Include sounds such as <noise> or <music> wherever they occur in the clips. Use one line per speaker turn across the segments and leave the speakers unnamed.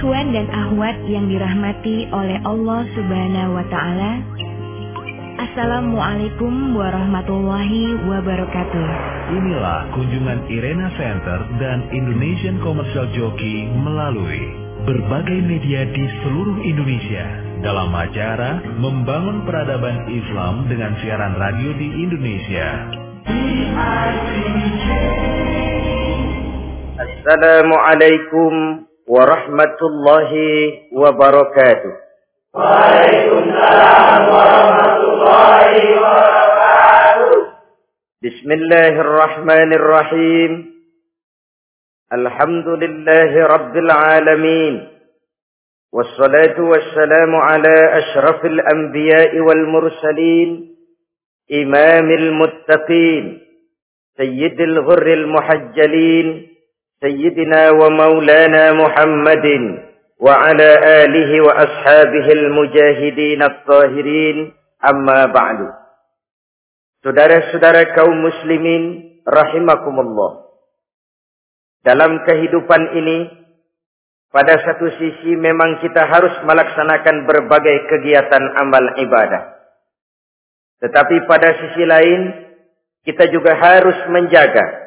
Ikhwan dan akhwat yang dirahmati oleh Allah Subhanahu wa taala. Assalamualaikum warahmatullahi wabarakatuh.
Inilah kunjungan Irena Center dan Indonesian Commercial Jockey melalui berbagai media di seluruh Indonesia dalam acara Membangun Peradaban Islam dengan siaran radio di Indonesia.
Assalamualaikum ورحمة الله
وبركاته. وعليكم السلام
ورحمة الله وبركاته. بسم الله الرحمن الرحيم. الحمد لله رب العالمين. والصلاة والسلام على أشرف الأنبياء والمرسلين. إمام المتقين. سيد الغر المحجلين. سيدنا ومولانا محمد وعلى آله وأصحابه المجاهدين الطاهرين أما بعد Saudara-saudara kaum muslimin rahimakumullah. Dalam kehidupan ini pada satu sisi memang kita harus melaksanakan berbagai kegiatan amal ibadah. Tetapi pada sisi lain kita juga harus menjaga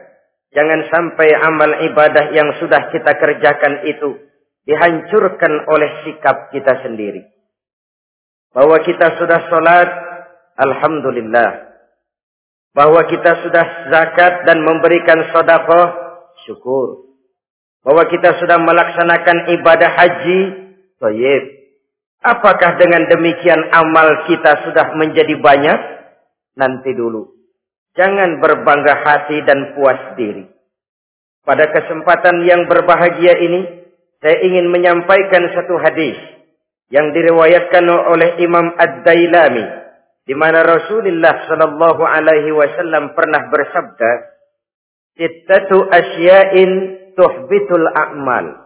Jangan sampai amal ibadah yang sudah kita kerjakan itu dihancurkan oleh sikap kita sendiri. Bahwa kita sudah sholat, Alhamdulillah. Bahwa kita sudah zakat dan memberikan sodakoh, syukur. Bahwa kita sudah melaksanakan ibadah haji, toyib. Apakah dengan demikian amal kita sudah menjadi banyak? Nanti dulu. Jangan berbangga hati dan puas diri. Pada kesempatan yang berbahagia ini, saya ingin menyampaikan satu hadis yang diriwayatkan oleh Imam Ad-Dailami di mana Rasulullah sallallahu alaihi wasallam pernah bersabda, "Sittatu asya'in tuhbitul a'mal."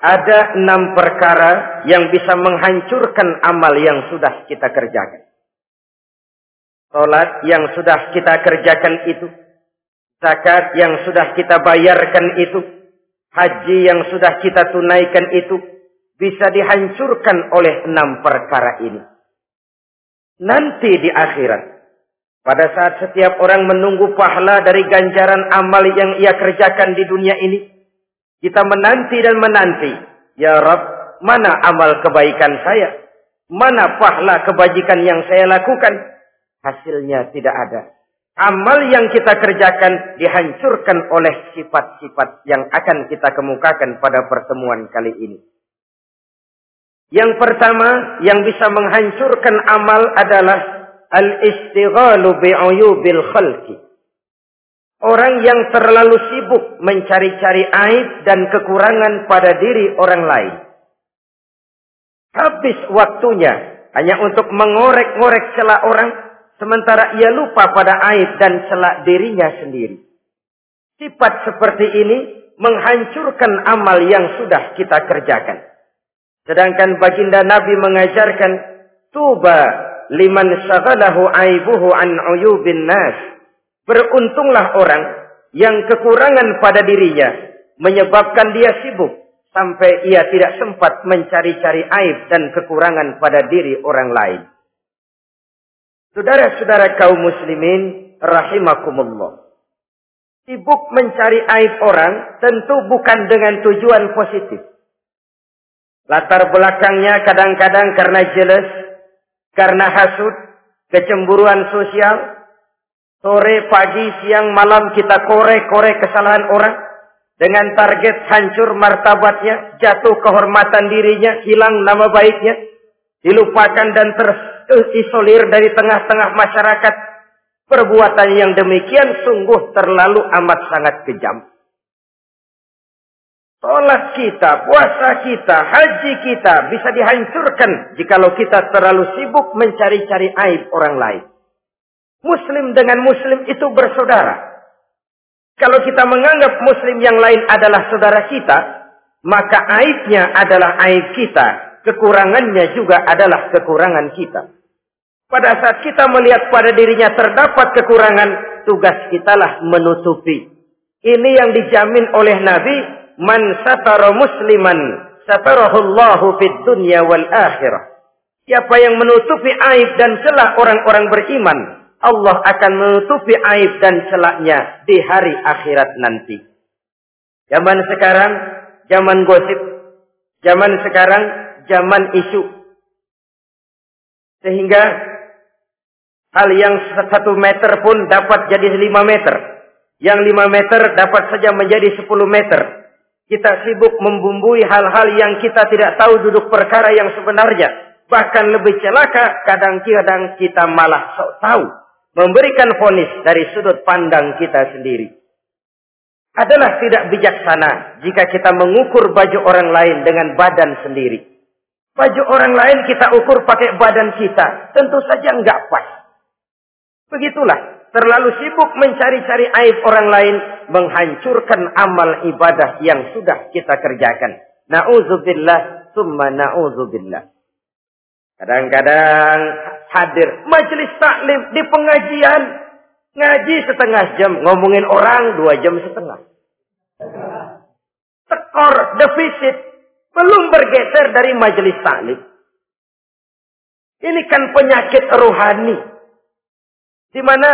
Ada enam perkara yang bisa menghancurkan amal yang sudah kita kerjakan. Salat yang sudah kita kerjakan itu. Zakat yang sudah kita bayarkan itu. Haji yang sudah kita tunaikan itu. Bisa dihancurkan oleh enam perkara ini. Nanti di akhirat. Pada saat setiap orang menunggu pahala dari ganjaran amal yang ia kerjakan di dunia ini. Kita menanti dan menanti. Ya Rab, mana amal kebaikan saya? Mana pahala kebajikan yang saya lakukan? Hasilnya tidak ada. Amal yang kita kerjakan dihancurkan oleh sifat-sifat yang akan kita kemukakan pada pertemuan kali ini. Yang pertama yang bisa menghancurkan amal adalah al-istighalu bi'uyubil khalqi. Orang yang terlalu sibuk mencari-cari aib dan kekurangan pada diri orang lain. Habis waktunya hanya untuk mengorek-ngorek celah orang Sementara ia lupa pada aib dan celak dirinya sendiri. Sifat seperti ini menghancurkan amal yang sudah kita kerjakan. Sedangkan baginda Nabi mengajarkan, Tuba liman syagalahu aibuhu an uyubin nas. Beruntunglah orang yang kekurangan pada dirinya menyebabkan dia sibuk sampai ia tidak sempat mencari-cari aib dan kekurangan pada diri orang lain. Saudara-saudara kaum muslimin rahimakumullah. Sibuk mencari aib orang tentu bukan dengan tujuan positif. Latar belakangnya kadang-kadang karena jelas, karena hasut, kecemburuan sosial. Sore, pagi, siang, malam kita korek-korek kesalahan orang. Dengan target hancur martabatnya, jatuh kehormatan dirinya, hilang nama baiknya. Dilupakan dan terus terisolir dari tengah-tengah masyarakat. Perbuatan yang demikian sungguh terlalu amat sangat kejam. Sholat kita, puasa kita, haji kita bisa dihancurkan jikalau kita terlalu sibuk mencari-cari aib orang lain. Muslim dengan muslim itu bersaudara. Kalau kita menganggap muslim yang lain adalah saudara kita, maka aibnya adalah aib kita, kekurangannya juga adalah kekurangan kita. Pada saat kita melihat pada dirinya terdapat kekurangan, tugas kitalah menutupi. Ini yang dijamin oleh Nabi, man satara musliman satarahullahu fid dunya wal akhirah. Siapa yang menutupi aib dan celah orang-orang beriman, Allah akan menutupi aib dan celahnya di hari akhirat nanti. Zaman sekarang, zaman gosip. Zaman sekarang, zaman isu. Sehingga hal yang satu meter pun dapat jadi lima meter. Yang lima meter dapat saja menjadi sepuluh meter. Kita sibuk membumbui hal-hal yang kita tidak tahu duduk perkara yang sebenarnya. Bahkan lebih celaka, kadang-kadang kita malah sok tahu. Memberikan fonis dari sudut pandang kita sendiri. Adalah tidak bijaksana jika kita mengukur baju orang lain dengan badan sendiri. Baju orang lain kita ukur pakai badan kita. Tentu saja enggak pas. Begitulah. Terlalu sibuk mencari-cari aib orang lain. Menghancurkan amal ibadah yang sudah kita kerjakan. Na'udzubillah. Summa na'udzubillah. Kadang-kadang hadir majelis taklim di pengajian. Ngaji setengah jam. Ngomongin orang dua jam setengah. Tekor, defisit. Belum bergeser dari majelis taklim. Ini kan penyakit rohani. Di mana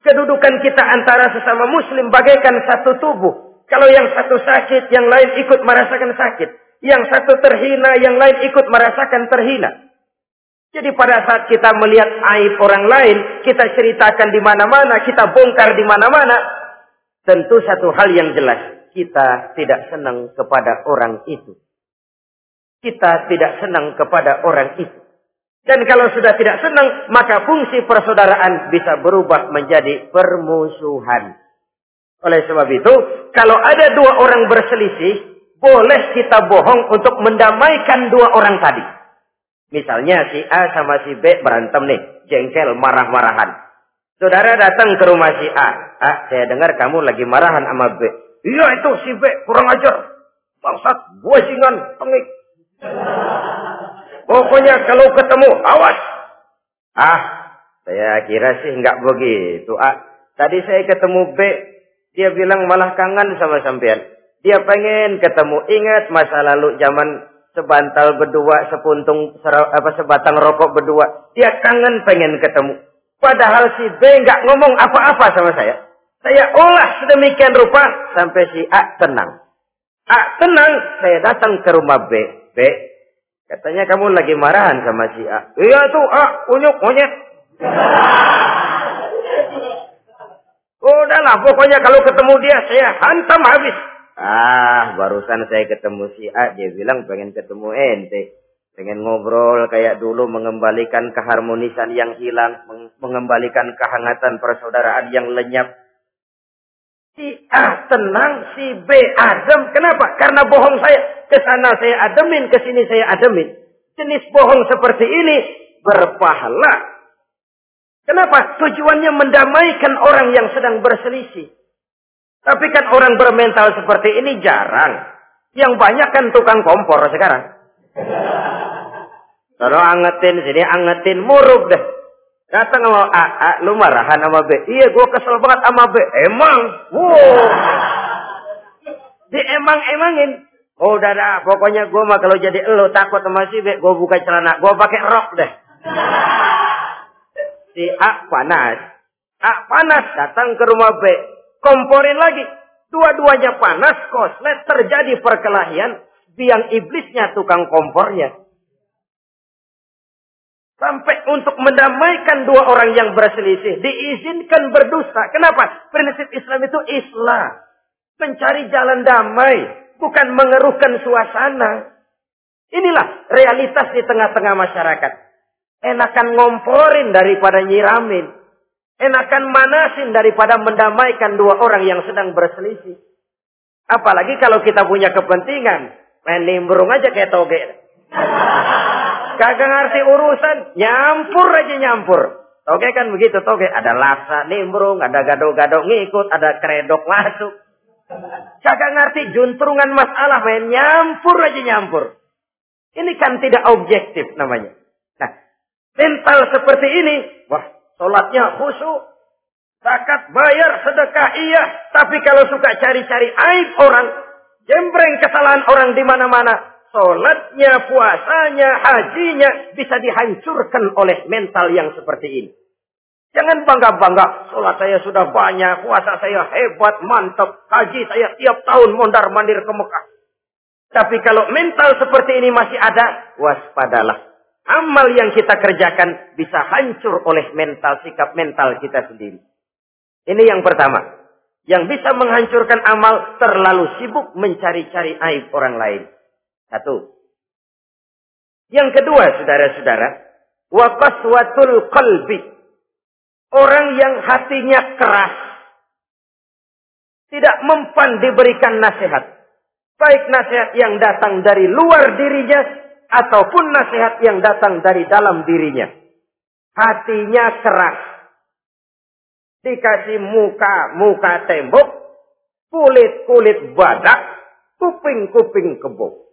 kedudukan kita antara sesama muslim bagaikan satu tubuh. Kalau yang satu sakit, yang lain ikut merasakan sakit. Yang satu terhina, yang lain ikut merasakan terhina. Jadi pada saat kita melihat aib orang lain, kita ceritakan di mana-mana, kita bongkar di mana-mana, tentu satu hal yang jelas, kita tidak senang kepada orang itu. Kita tidak senang kepada orang itu. Dan kalau sudah tidak senang, maka fungsi persaudaraan bisa berubah menjadi permusuhan. Oleh sebab itu, kalau ada dua orang berselisih, boleh kita bohong untuk mendamaikan dua orang tadi. Misalnya si A sama si B berantem nih, jengkel, marah-marahan. Saudara datang ke rumah si A. Ah, saya dengar kamu lagi marahan sama B. Iya itu si B, kurang ajar. Bangsat, gua singan, pengik. Pokoknya kalau ketemu, awas. Ah, saya kira sih nggak begitu. Ah, tadi saya ketemu B, dia bilang malah kangen sama sampean. Dia pengen ketemu. Ingat masa lalu zaman sebantal berdua, sepuntung apa sebatang rokok berdua. Dia kangen pengen ketemu. Padahal si B nggak ngomong apa-apa sama saya. Saya olah sedemikian rupa sampai si A tenang. A tenang, saya datang ke rumah B. B, katanya kamu lagi marahan sama si A. Iya tuh A, unyuk monyet. <laughs> Udahlah, pokoknya kalau ketemu dia saya hantam habis. Ah, barusan saya ketemu si A, dia bilang pengen ketemu ente. Pengen ngobrol kayak dulu, mengembalikan keharmonisan yang hilang, mengembalikan kehangatan persaudaraan yang lenyap. Si A tenang, si B adem. Kenapa? Karena bohong saya. Ke sana saya ademin, ke sini saya ademin. Jenis bohong seperti ini berpahala. Kenapa? Tujuannya mendamaikan orang yang sedang berselisih. Tapi kan orang bermental seperti ini jarang. Yang banyak kan tukang kompor sekarang. Kalau angetin sini, angetin muruk deh. Datang sama A, A, lu marahan sama B. Iya, gue kesel banget sama B. Emang, wow. Di emang-emangin. Oh, udah dah, pokoknya gue mah kalau jadi lo takut sama si B, gue buka celana, gue pakai rok deh. Si A panas. A panas, datang ke rumah B komporin lagi. Dua-duanya panas, koslet, terjadi perkelahian. Biang iblisnya tukang kompornya. Sampai untuk mendamaikan dua orang yang berselisih. Diizinkan berdusta. Kenapa? Prinsip Islam itu Islam. Mencari jalan damai. Bukan mengeruhkan suasana. Inilah realitas di tengah-tengah masyarakat. Enakan ngomporin daripada nyiramin. Enakan manasin daripada mendamaikan dua orang yang sedang berselisih. Apalagi kalau kita punya kepentingan. Main nimbrung aja kayak toge. <laughs> Kagak ngerti urusan. Nyampur aja nyampur. Toge kan begitu. Toge ada laksa nimbrung. Ada gado-gado ngikut. Ada kredok masuk. Kagak ngerti juntrungan masalah. Main nyampur aja nyampur. Ini kan tidak objektif namanya. Nah, mental seperti ini. Wah, Sholatnya khusyuk. Zakat bayar, sedekah iya. Tapi kalau suka cari-cari aib orang. Jembreng kesalahan orang di mana-mana. Sholatnya, puasanya, hajinya bisa dihancurkan oleh mental yang seperti ini. Jangan bangga-bangga, sholat saya sudah banyak, puasa saya hebat, mantap, haji saya tiap tahun mondar-mandir ke Mekah. Tapi kalau mental seperti ini masih ada, waspadalah. Amal yang kita kerjakan bisa hancur oleh mental, sikap mental kita sendiri. Ini yang pertama. Yang bisa menghancurkan amal terlalu sibuk mencari-cari aib orang lain. Satu. Yang kedua, saudara-saudara, waqaswatul qalbi Orang yang hatinya keras. Tidak mempan diberikan nasihat. Baik nasihat yang datang dari luar dirinya. Ataupun nasihat yang datang dari dalam dirinya. Hatinya keras. Dikasih muka-muka tembok. Kulit-kulit badak. Kuping-kuping kebo.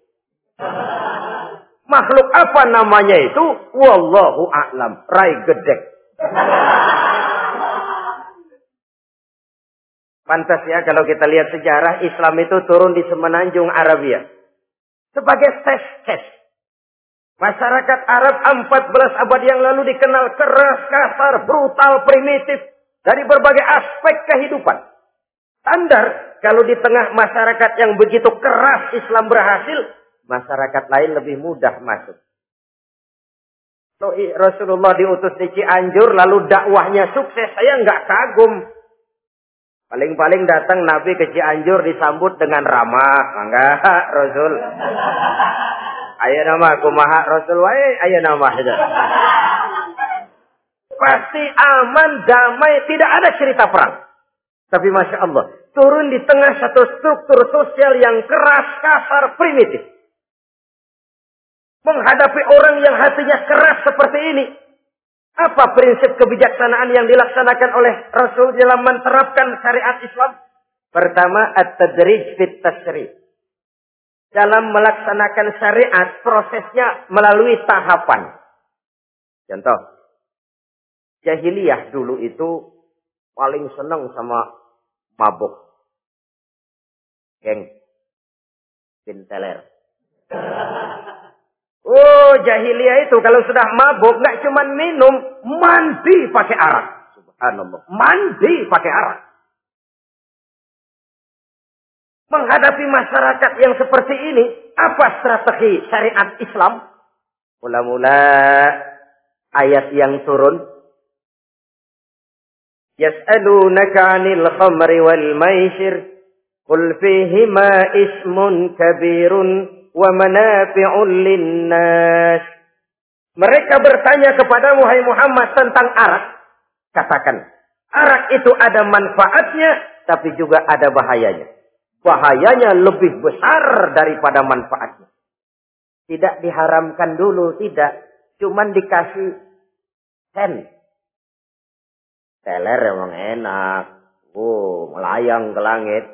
Makhluk apa namanya itu? Wallahu a'lam. Rai gedek. Pantas ya kalau kita lihat sejarah Islam itu turun di semenanjung Arabia. Sebagai tes-tes. Masyarakat Arab 14 abad yang lalu dikenal keras, kasar, brutal, primitif. Dari berbagai aspek kehidupan. Standar kalau di tengah masyarakat yang begitu keras Islam berhasil. Masyarakat lain lebih mudah masuk. Rasulullah diutus di Cianjur lalu dakwahnya sukses. Saya nggak kagum. Paling-paling datang Nabi ke Cianjur disambut dengan ramah. Enggak, Rasul. Ayo nama kumaha Rasul ayo nama Pasti aman, damai, tidak ada cerita perang. Tapi Masya Allah, turun di tengah satu struktur sosial yang keras, kasar, primitif menghadapi orang yang hatinya keras seperti ini. Apa prinsip kebijaksanaan yang dilaksanakan oleh Rasul dalam menerapkan syariat Islam? Pertama, at-tadrij fit tasri. Dalam melaksanakan syariat, prosesnya melalui tahapan. Contoh, jahiliyah dulu itu paling senang sama mabuk. Geng, pinteler. Oh jahiliyah itu kalau sudah mabuk nggak cuma minum, mandi pakai arak. Subhanallah. Mandi pakai arak. Menghadapi masyarakat yang seperti ini, apa strategi syariat Islam? Mula-mula ayat yang turun. Yas'alunaka 'anil khamri wal maisir. Qul fihima ismun kabirun wa manafi'un linnas. Mereka bertanya kepada Muhammad Muhammad tentang arak. Katakan, arak itu ada manfaatnya, tapi juga ada bahayanya. Bahayanya lebih besar daripada manfaatnya. Tidak diharamkan dulu, tidak. Cuman dikasih sen. Teler emang enak. Oh, melayang ke langit.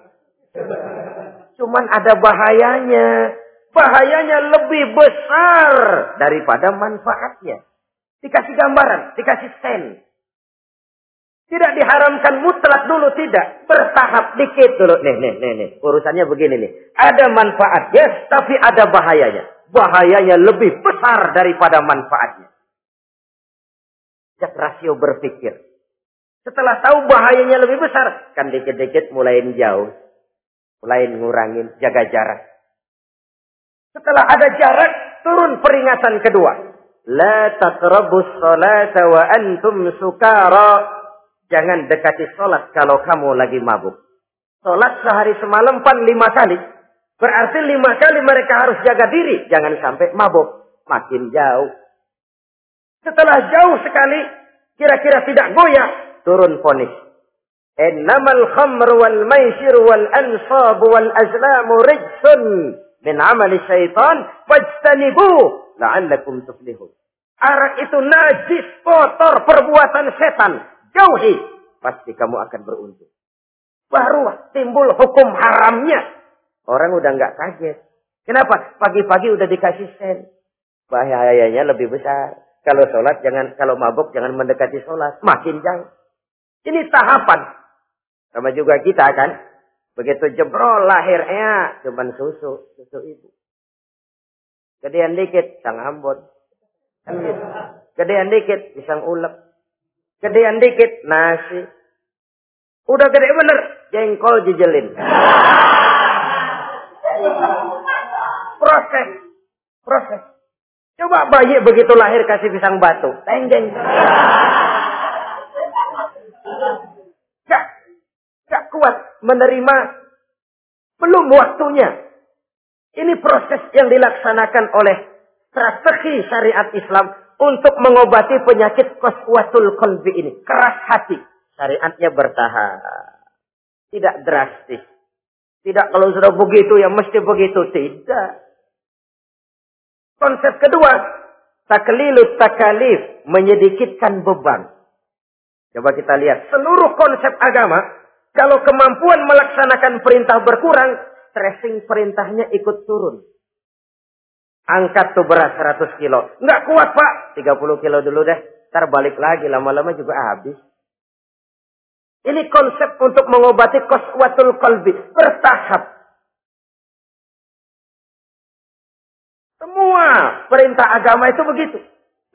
Cuman ada bahayanya bahayanya lebih besar daripada manfaatnya. Dikasih gambaran, dikasih sen. Tidak diharamkan mutlak dulu, tidak. Bertahap dikit dulu. Nih, nih, nih, nih. Urusannya begini nih. Ada manfaatnya, tapi ada bahayanya. Bahayanya lebih besar daripada manfaatnya. Jak rasio berpikir. Setelah tahu bahayanya lebih besar, kan dikit-dikit mulai jauh. Mulai ngurangin, jaga jarak. Setelah ada jarak, turun peringatan kedua. La taqrabus salata wa antum sukara. Jangan dekati salat kalau kamu lagi mabuk. Salat sehari semalam pan lima kali. Berarti lima kali mereka harus jaga diri. Jangan sampai mabuk. Makin jauh. Setelah jauh sekali, kira-kira tidak goyah, turun ponis. Innamal khamr wal maisir wal ansab wal azlamu rijsun min amali syaitan fajtanibu la'allakum tuflihun. Arak itu najis, kotor, perbuatan setan. Jauhi, pasti kamu akan beruntung. Baru timbul hukum haramnya. Orang udah nggak kaget. Kenapa? Pagi-pagi udah dikasih sen. Bahayanya lebih besar. Kalau sholat jangan, kalau mabuk jangan mendekati sholat. Makin jauh. Ini tahapan. Sama juga kita kan. Begitu jebrol lahirnya cuman susu, susu ibu. Gedean dikit, sang ambon. Gedean dikit, pisang ulek. Gedean dikit, nasi. Udah gede bener, jengkol jejelin. Proses. Proses. Coba bayi begitu lahir kasih pisang batu. Tenggeng. Gak, gak kuat menerima. Belum waktunya. Ini proses yang dilaksanakan oleh strategi syariat Islam untuk mengobati penyakit koswatul kolbi ini. Keras hati. Syariatnya bertahan. Tidak drastis. Tidak kalau sudah begitu ya mesti begitu. Tidak. Konsep kedua. Taklilut takalif. Menyedikitkan beban. Coba kita lihat. Seluruh konsep agama. Kalau kemampuan melaksanakan perintah berkurang. Stressing perintahnya ikut turun. Angkat tuh beras 100 kilo. Nggak kuat pak. 30 kilo dulu deh. Ntar balik lagi. Lama-lama juga habis. Ini konsep untuk mengobati koswatul kalbi. Bertahap. Semua perintah agama itu begitu.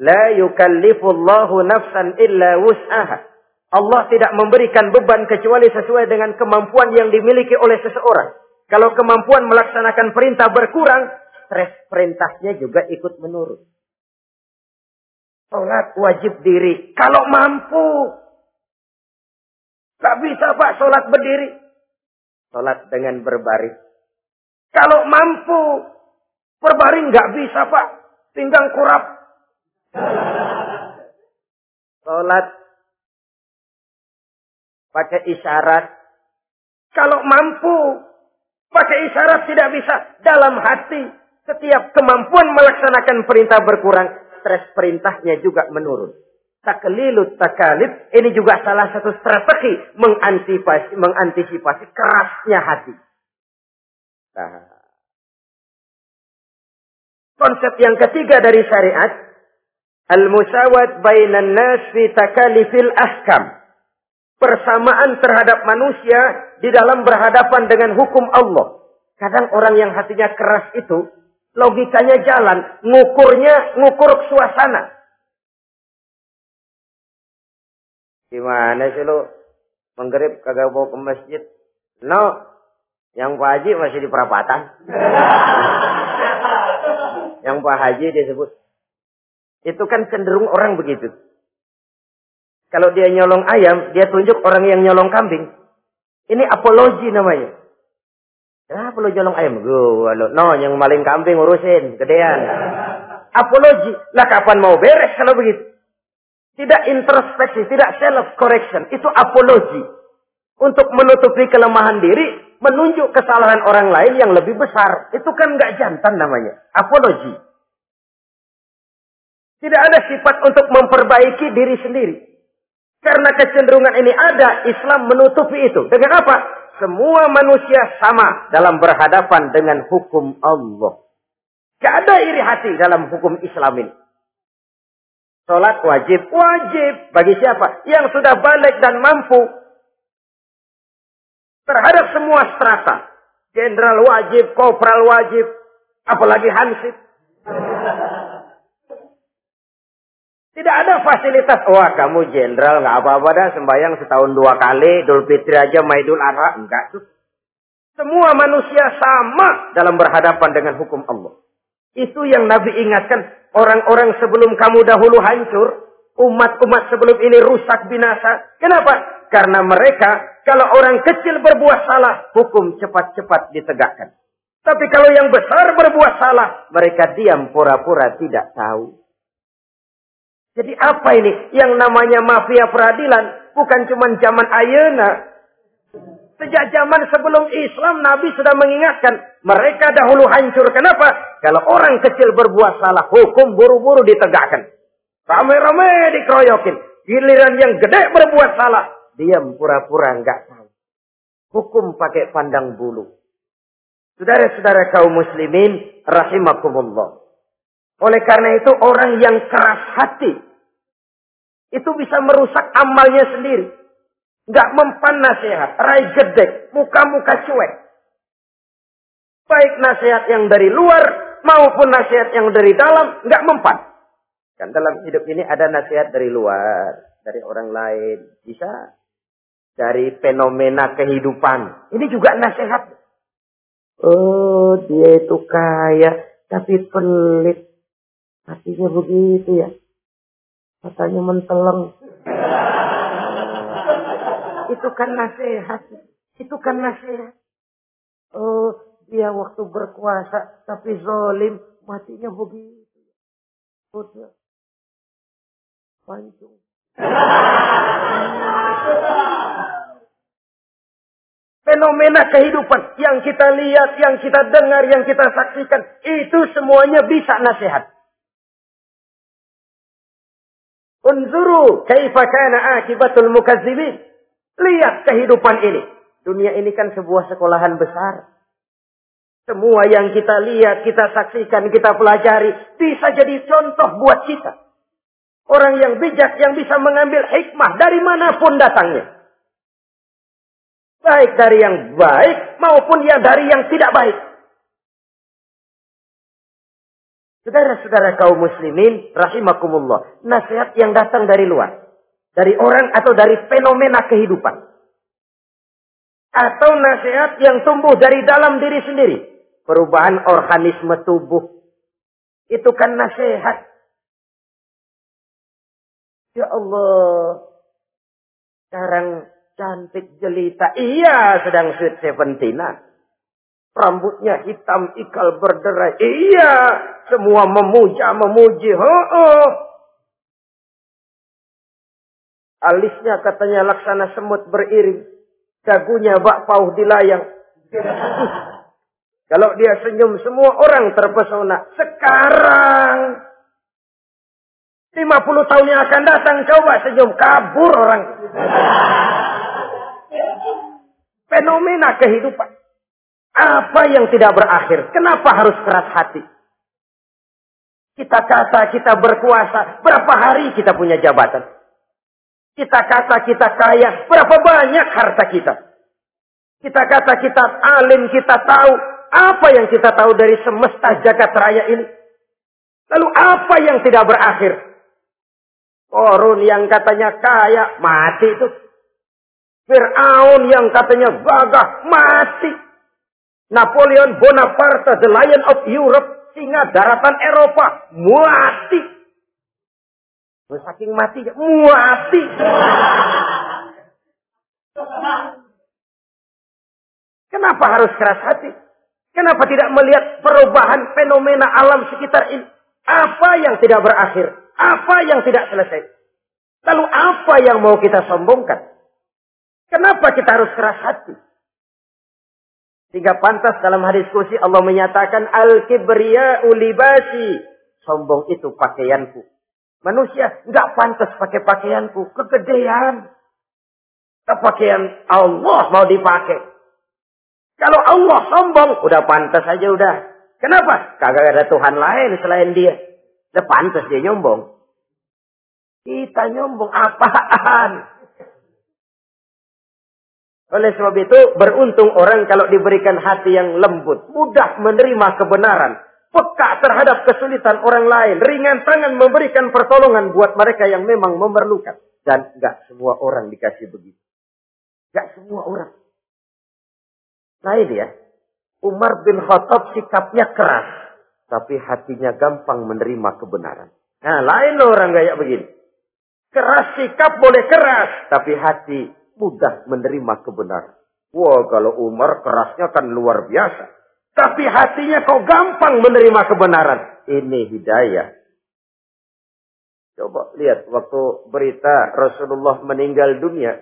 La yukallifullahu nafsan illa wus'aha. Allah tidak memberikan beban kecuali sesuai dengan kemampuan yang dimiliki oleh seseorang. Kalau kemampuan melaksanakan perintah berkurang, stres perintahnya juga ikut menurun. Sholat wajib diri. Kalau mampu, Gak bisa Pak sholat berdiri. Sholat dengan berbaring. Kalau mampu berbaring gak bisa Pak. Pinggang kurap. <laughs> Sholat pakai isyarat. Kalau mampu pakai isyarat tidak bisa. Dalam hati setiap kemampuan melaksanakan perintah berkurang. Stres perintahnya juga menurun taklilut takalif ini juga salah satu strategi mengantisipasi mengantisipasi kerasnya hati. Nah. Konsep yang ketiga dari syariat al-musawat bainan nas fi takalifil ahkam. Persamaan terhadap manusia di dalam berhadapan dengan hukum Allah. Kadang orang yang hatinya keras itu logikanya jalan, ngukurnya ngukur suasana. Gimana sih lu? Menggerip kagak bawa ke masjid. No. Yang Pak Haji masih di perapatan. <laughs> Yang Pak Haji disebut. Itu kan cenderung orang begitu. Kalau dia nyolong ayam, dia tunjuk orang yang nyolong kambing. Ini apologi namanya. Kenapa lo nyolong ayam? Gue, no, yang maling kambing urusin, gedean. Apologi. Lah kapan mau beres kalau begitu? Tidak introspeksi, tidak self correction. Itu apologi. Untuk menutupi kelemahan diri, menunjuk kesalahan orang lain yang lebih besar. Itu kan nggak jantan namanya. Apologi. Tidak ada sifat untuk memperbaiki diri sendiri. Karena kecenderungan ini ada, Islam menutupi itu. Dengan apa? Semua manusia sama dalam berhadapan dengan hukum Allah. Tidak ada iri hati dalam hukum Islam ini. Sholat wajib. Wajib. Bagi siapa? Yang sudah balik dan mampu. Terhadap semua strata. Jenderal wajib, kopral wajib. Apalagi hansip. Tidak ada fasilitas. Wah kamu jenderal nggak apa-apa dah sembahyang setahun dua kali. Idul Fitri aja Maidul Adha. Enggak tuh. Semua manusia sama dalam berhadapan dengan hukum Allah. Itu yang Nabi ingatkan. Orang-orang sebelum kamu dahulu hancur. Umat-umat sebelum ini rusak binasa. Kenapa? Karena mereka, kalau orang kecil berbuat salah, hukum cepat-cepat ditegakkan. Tapi kalau yang besar berbuat salah, mereka diam pura-pura tidak tahu. Jadi apa ini? Yang namanya mafia peradilan bukan cuma zaman ayana. Sejak zaman sebelum Islam Nabi sudah mengingatkan mereka dahulu hancur. Kenapa? Kalau orang kecil berbuat salah, hukum buru-buru ditegakkan. Rame-rame dikeroyokin. Giliran yang gede berbuat salah, diam pura-pura enggak tahu. Hukum pakai pandang bulu. Saudara-saudara kaum muslimin, rahimakumullah. Oleh karena itu orang yang keras hati, itu bisa merusak amalnya sendiri. Enggak mempan nasihat, rai gedek, muka-muka cuek. Baik nasihat yang dari luar maupun nasihat yang dari dalam nggak mempan. Kan dalam hidup ini ada nasihat dari luar, dari orang lain, bisa dari fenomena kehidupan. Ini juga nasihat. Oh, dia itu kaya tapi pelit. Hatinya begitu ya. Katanya menteleng. Itu kan nasihat. Itu kan nasihat. Oh, dia waktu berkuasa tapi zolim. Matinya begitu. Udah. Pancung. Fenomena kehidupan yang kita lihat, yang kita dengar, yang kita saksikan. Itu semuanya bisa nasihat. Unzuru kaifa kana akibatul mukazzibin. Lihat kehidupan ini. Dunia ini kan sebuah sekolahan besar. Semua yang kita lihat, kita saksikan, kita pelajari bisa jadi contoh buat kita. Orang yang bijak yang bisa mengambil hikmah dari mana pun datangnya. Baik dari yang baik maupun yang dari yang tidak baik. Saudara-saudara kaum muslimin, rahimakumullah. Nasihat yang datang dari luar. Dari orang atau dari fenomena kehidupan. Atau nasihat yang tumbuh dari dalam diri sendiri. Perubahan organisme tubuh. Itu kan nasihat. Ya Allah. Sekarang cantik jelita. Iya sedang sweet seventeenan. Rambutnya hitam, ikal berderai. Iya, semua memuja, memuji. Oh, oh. Alisnya katanya laksana semut beriring. Dagunya bak pauh dilayang. Kalau dia senyum semua orang terpesona. Sekarang 50 tahun yang akan datang coba senyum kabur orang. Fenomena kehidupan. Apa yang tidak berakhir? Kenapa harus keras hati? Kita kata kita berkuasa, berapa hari kita punya jabatan? Kita kata kita kaya, berapa banyak harta kita? Kita kata kita alim, kita tahu. Apa yang kita tahu dari semesta jagat raya ini? Lalu apa yang tidak berakhir? Korun yang katanya kaya, mati itu. Fir'aun yang katanya gagah, mati. Napoleon Bonaparte, the Lion of Europe, singa daratan Eropa, mati. Saking mati, mati. Kenapa harus keras hati? Kenapa tidak melihat perubahan fenomena alam sekitar ini? Apa yang tidak berakhir? Apa yang tidak selesai? Lalu apa yang mau kita sombongkan? Kenapa kita harus keras hati? Sehingga pantas dalam hadis kursi Allah menyatakan al-kibriya ulibasi. Sombong itu pakaianku. Manusia nggak pantas pakai pakaianku. Kegedean. Pakaian Allah mau dipakai. Kalau Allah sombong, udah pantas aja udah. Kenapa? Kagak ada Tuhan lain selain dia. Udah pantas dia nyombong. Kita nyombong apaan? Oleh sebab itu, beruntung orang kalau diberikan hati yang lembut, mudah menerima kebenaran, peka terhadap kesulitan orang lain, ringan tangan memberikan pertolongan buat mereka yang memang memerlukan. Dan enggak semua orang dikasih begitu. Enggak semua orang. Lain ya. Umar bin Khattab sikapnya keras. Tapi hatinya gampang menerima kebenaran. Nah lain orang kayak begini. Keras sikap boleh keras. Tapi hati mudah menerima kebenaran. Wah, kalau Umar kerasnya kan luar biasa. Tapi hatinya kok gampang menerima kebenaran. Ini hidayah. Coba lihat waktu berita Rasulullah meninggal dunia.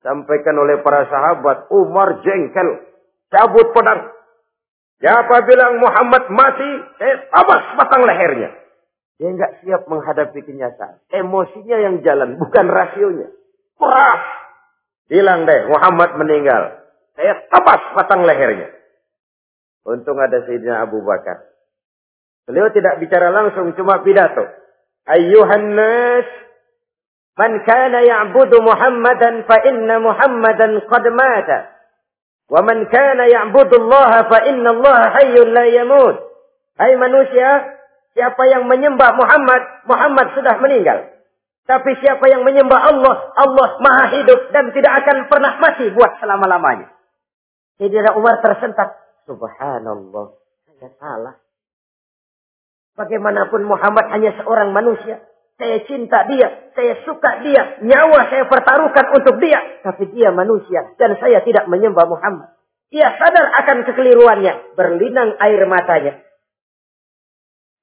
Sampaikan oleh para sahabat, Umar jengkel. Cabut pedang. Siapa bilang Muhammad mati, saya tabas batang lehernya. Dia nggak siap menghadapi kenyataan. Emosinya yang jalan, bukan rasionya. Keras. Bilang deh, Muhammad meninggal. Saya tebas batang lehernya. Untung ada Sayyidina Abu Bakar. Beliau tidak bicara langsung, cuma pidato. Ayyuhan nas, man kana ya'budu Muhammadan fa inna Muhammadan qad mata. Wa man kana ya'budu Allah fa inna Allah hayyun la yamut. Hai manusia, siapa yang menyembah Muhammad, Muhammad sudah meninggal. Tapi siapa yang menyembah Allah, Allah maha hidup dan tidak akan pernah mati buat selama-lamanya. Sayyidina Umar tersentak. Subhanallah. Saya salah. Bagaimanapun Muhammad hanya seorang manusia. Saya cinta dia. Saya suka dia. Nyawa saya pertaruhkan untuk dia. Tapi dia manusia. Dan saya tidak menyembah Muhammad. Ia sadar akan kekeliruannya. Berlinang air matanya.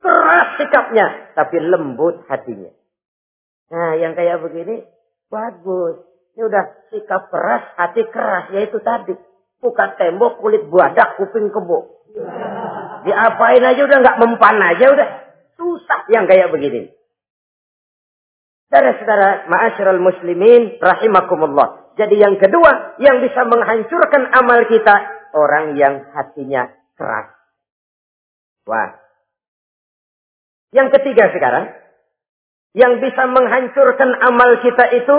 Keras sikapnya, tapi lembut hatinya. Nah, yang kayak begini bagus. Ini udah sikap keras, hati keras, yaitu tadi. Buka tembok, kulit buadak, kuping kebo. Diapain aja udah nggak mempan aja udah. Susah yang kayak begini. Saudara-saudara, ma'asyiral muslimin rahimakumullah. Jadi yang kedua yang bisa menghancurkan amal kita orang yang hatinya keras. Wah, yang ketiga sekarang, yang bisa menghancurkan amal kita itu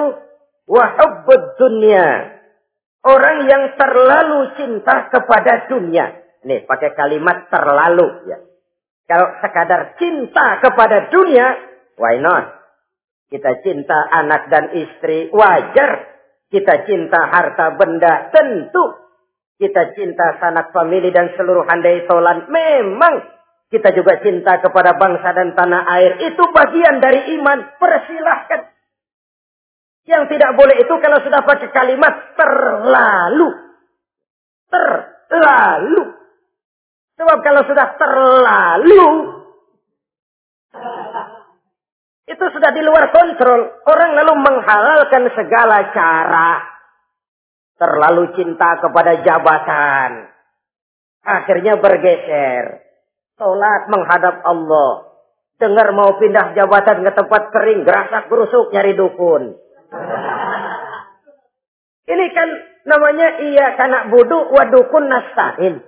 wahubbud dunia. Orang yang terlalu cinta kepada dunia. Nih, pakai kalimat terlalu ya. Kalau sekadar cinta kepada dunia, why not? Kita cinta anak dan istri, wajar. Kita cinta harta benda, tentu. Kita cinta sanak famili dan seluruh handai tolan, memang kita juga cinta kepada bangsa dan tanah air. Itu bagian dari iman. Persilahkan. Yang tidak boleh itu kalau sudah pakai kalimat terlalu. Terlalu. Sebab kalau sudah terlalu. Itu sudah di luar kontrol. Orang lalu menghalalkan segala cara. Terlalu cinta kepada jabatan. Akhirnya bergeser Sholat menghadap Allah. Dengar mau pindah jabatan ke tempat kering, gerasak gerusuk nyari dukun. <laughs> Ini kan namanya iya kanak budu wa dukun nastain. <laughs>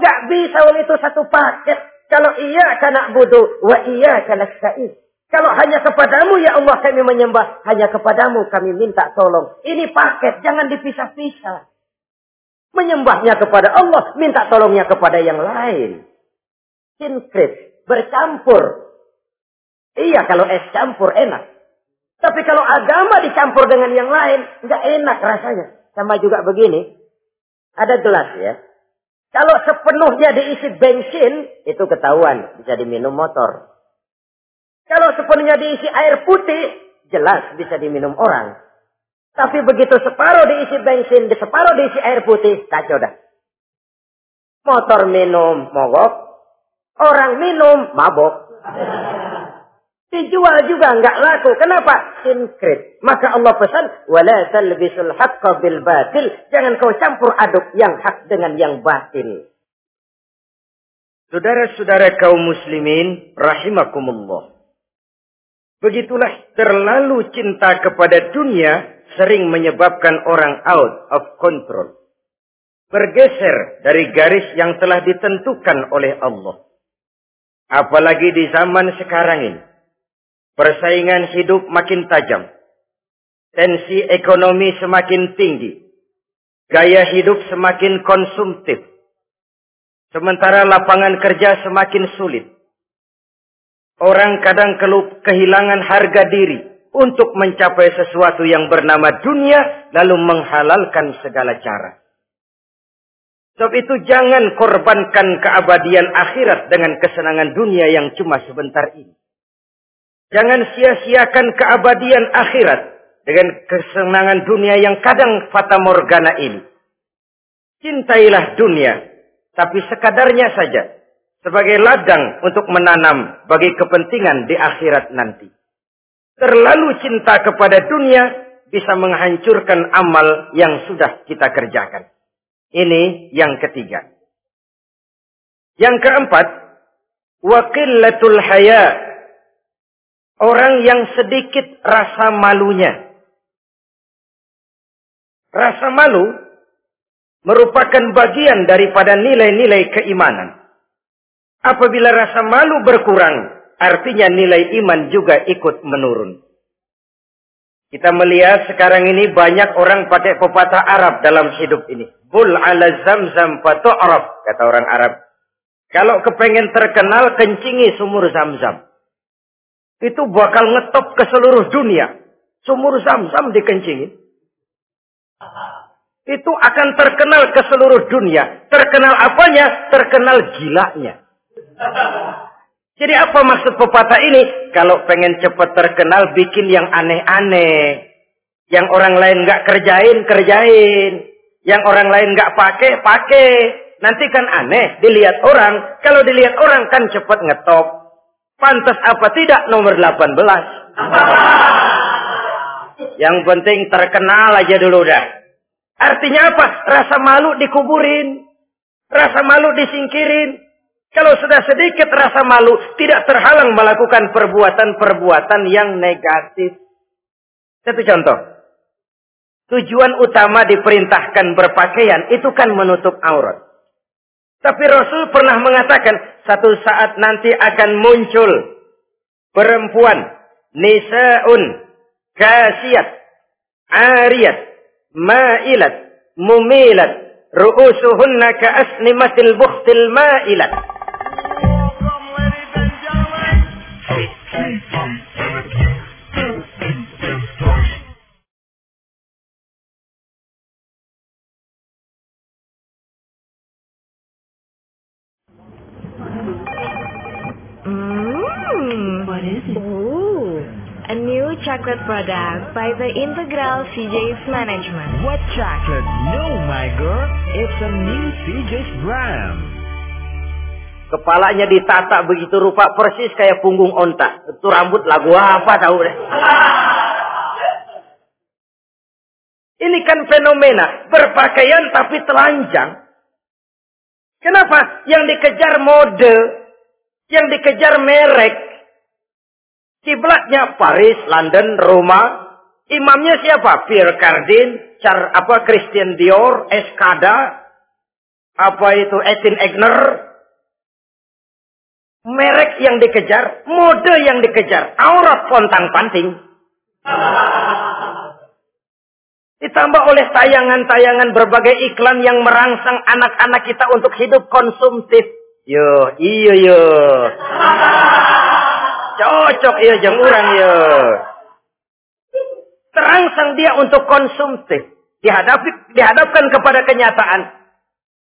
Nggak bisa itu satu paket. Kalau iya kanak budu wa iya kanak nastain. Kalau hanya kepadamu ya Allah kami menyembah. Hanya kepadamu kami minta tolong. Ini paket, jangan dipisah-pisah. Menyembahnya kepada Allah, minta tolongnya kepada yang lain. Sinkrit, bercampur. Iya kalau es campur enak. Tapi kalau agama dicampur dengan yang lain, nggak enak rasanya. Sama juga begini, ada gelas ya. Kalau sepenuhnya diisi bensin, itu ketahuan, bisa diminum motor. Kalau sepenuhnya diisi air putih, jelas bisa diminum orang. Tapi begitu separuh diisi bensin, di separuh diisi air putih, kacau dah. Motor minum mogok, orang minum mabok. <laughs> Dijual juga nggak laku. Kenapa? Sinkrit. Maka Allah pesan, wala talbisul haqqa bil batil. Jangan kau campur aduk yang hak dengan yang batil. Saudara-saudara kaum muslimin, rahimakumullah. Begitulah terlalu cinta kepada dunia sering menyebabkan orang out of control. Bergeser dari garis yang telah ditentukan oleh Allah. Apalagi di zaman sekarang ini. Persaingan hidup makin tajam. Tensi ekonomi semakin tinggi. Gaya hidup semakin konsumtif. Sementara lapangan kerja semakin sulit. Orang kadang kehilangan harga diri untuk mencapai sesuatu yang bernama dunia lalu menghalalkan segala cara. Sebab itu jangan korbankan keabadian akhirat dengan kesenangan dunia yang cuma sebentar ini. Jangan sia-siakan keabadian akhirat dengan kesenangan dunia yang kadang fata morgana ini. Cintailah dunia, tapi sekadarnya saja sebagai ladang untuk menanam bagi kepentingan di akhirat nanti. Terlalu cinta kepada dunia bisa menghancurkan amal yang sudah kita kerjakan. Ini yang ketiga. Yang keempat, wakilatul haya. Orang yang sedikit rasa malunya. Rasa malu merupakan bagian daripada nilai-nilai keimanan. Apabila rasa malu berkurang, Artinya nilai iman juga ikut menurun. Kita melihat sekarang ini banyak orang pakai pepatah Arab dalam hidup ini. Bul ala zamzam Arab kata orang Arab. Kalau kepengen terkenal, kencingi sumur zam-zam. Itu bakal ngetop ke seluruh dunia. Sumur zam-zam dikencingi. Itu akan terkenal ke seluruh dunia. Terkenal apanya? Terkenal gilanya. Jadi apa maksud pepatah ini? Kalau pengen cepat terkenal, bikin yang aneh-aneh. Yang orang lain nggak kerjain, kerjain. Yang orang lain nggak pakai, pakai. Nanti kan aneh, dilihat orang. Kalau dilihat orang kan cepat ngetop. Pantas apa tidak nomor 18. <laughs> Yang penting terkenal aja dulu dah. Artinya apa? Rasa malu dikuburin. Rasa malu disingkirin. Kalau sudah sedikit rasa malu, tidak terhalang melakukan perbuatan-perbuatan yang negatif. Satu contoh. Tujuan utama diperintahkan berpakaian itu kan menutup aurat. Tapi Rasul pernah mengatakan satu saat nanti akan muncul perempuan nisaun kasiyat ariyat ma'ilat mumilat ru'usuhunna ka'asnimatil bukhtil ma'ilat
chocolate product by the Integral CJ's Management.
What chocolate? No, my girl. It's a new CJ's brand.
Kepalanya ditata begitu rupa persis kayak punggung onta. Itu rambut lagu apa tahu deh. <laughs> Ini kan fenomena berpakaian tapi telanjang. Kenapa? Yang dikejar mode, yang dikejar merek, Kiblatnya Paris, London, Roma. Imamnya siapa? Pierre Cardin, Char, apa Christian Dior, Escada, apa itu Etin Egner. Merek yang dikejar, mode yang dikejar, aurat pontang panting. Ditambah oleh tayangan-tayangan berbagai iklan yang merangsang anak-anak kita untuk hidup konsumtif. Yo, iyo yo. Cocok ya jeng ya. Terangsang dia untuk konsumtif. Dihadapi, dihadapkan kepada kenyataan.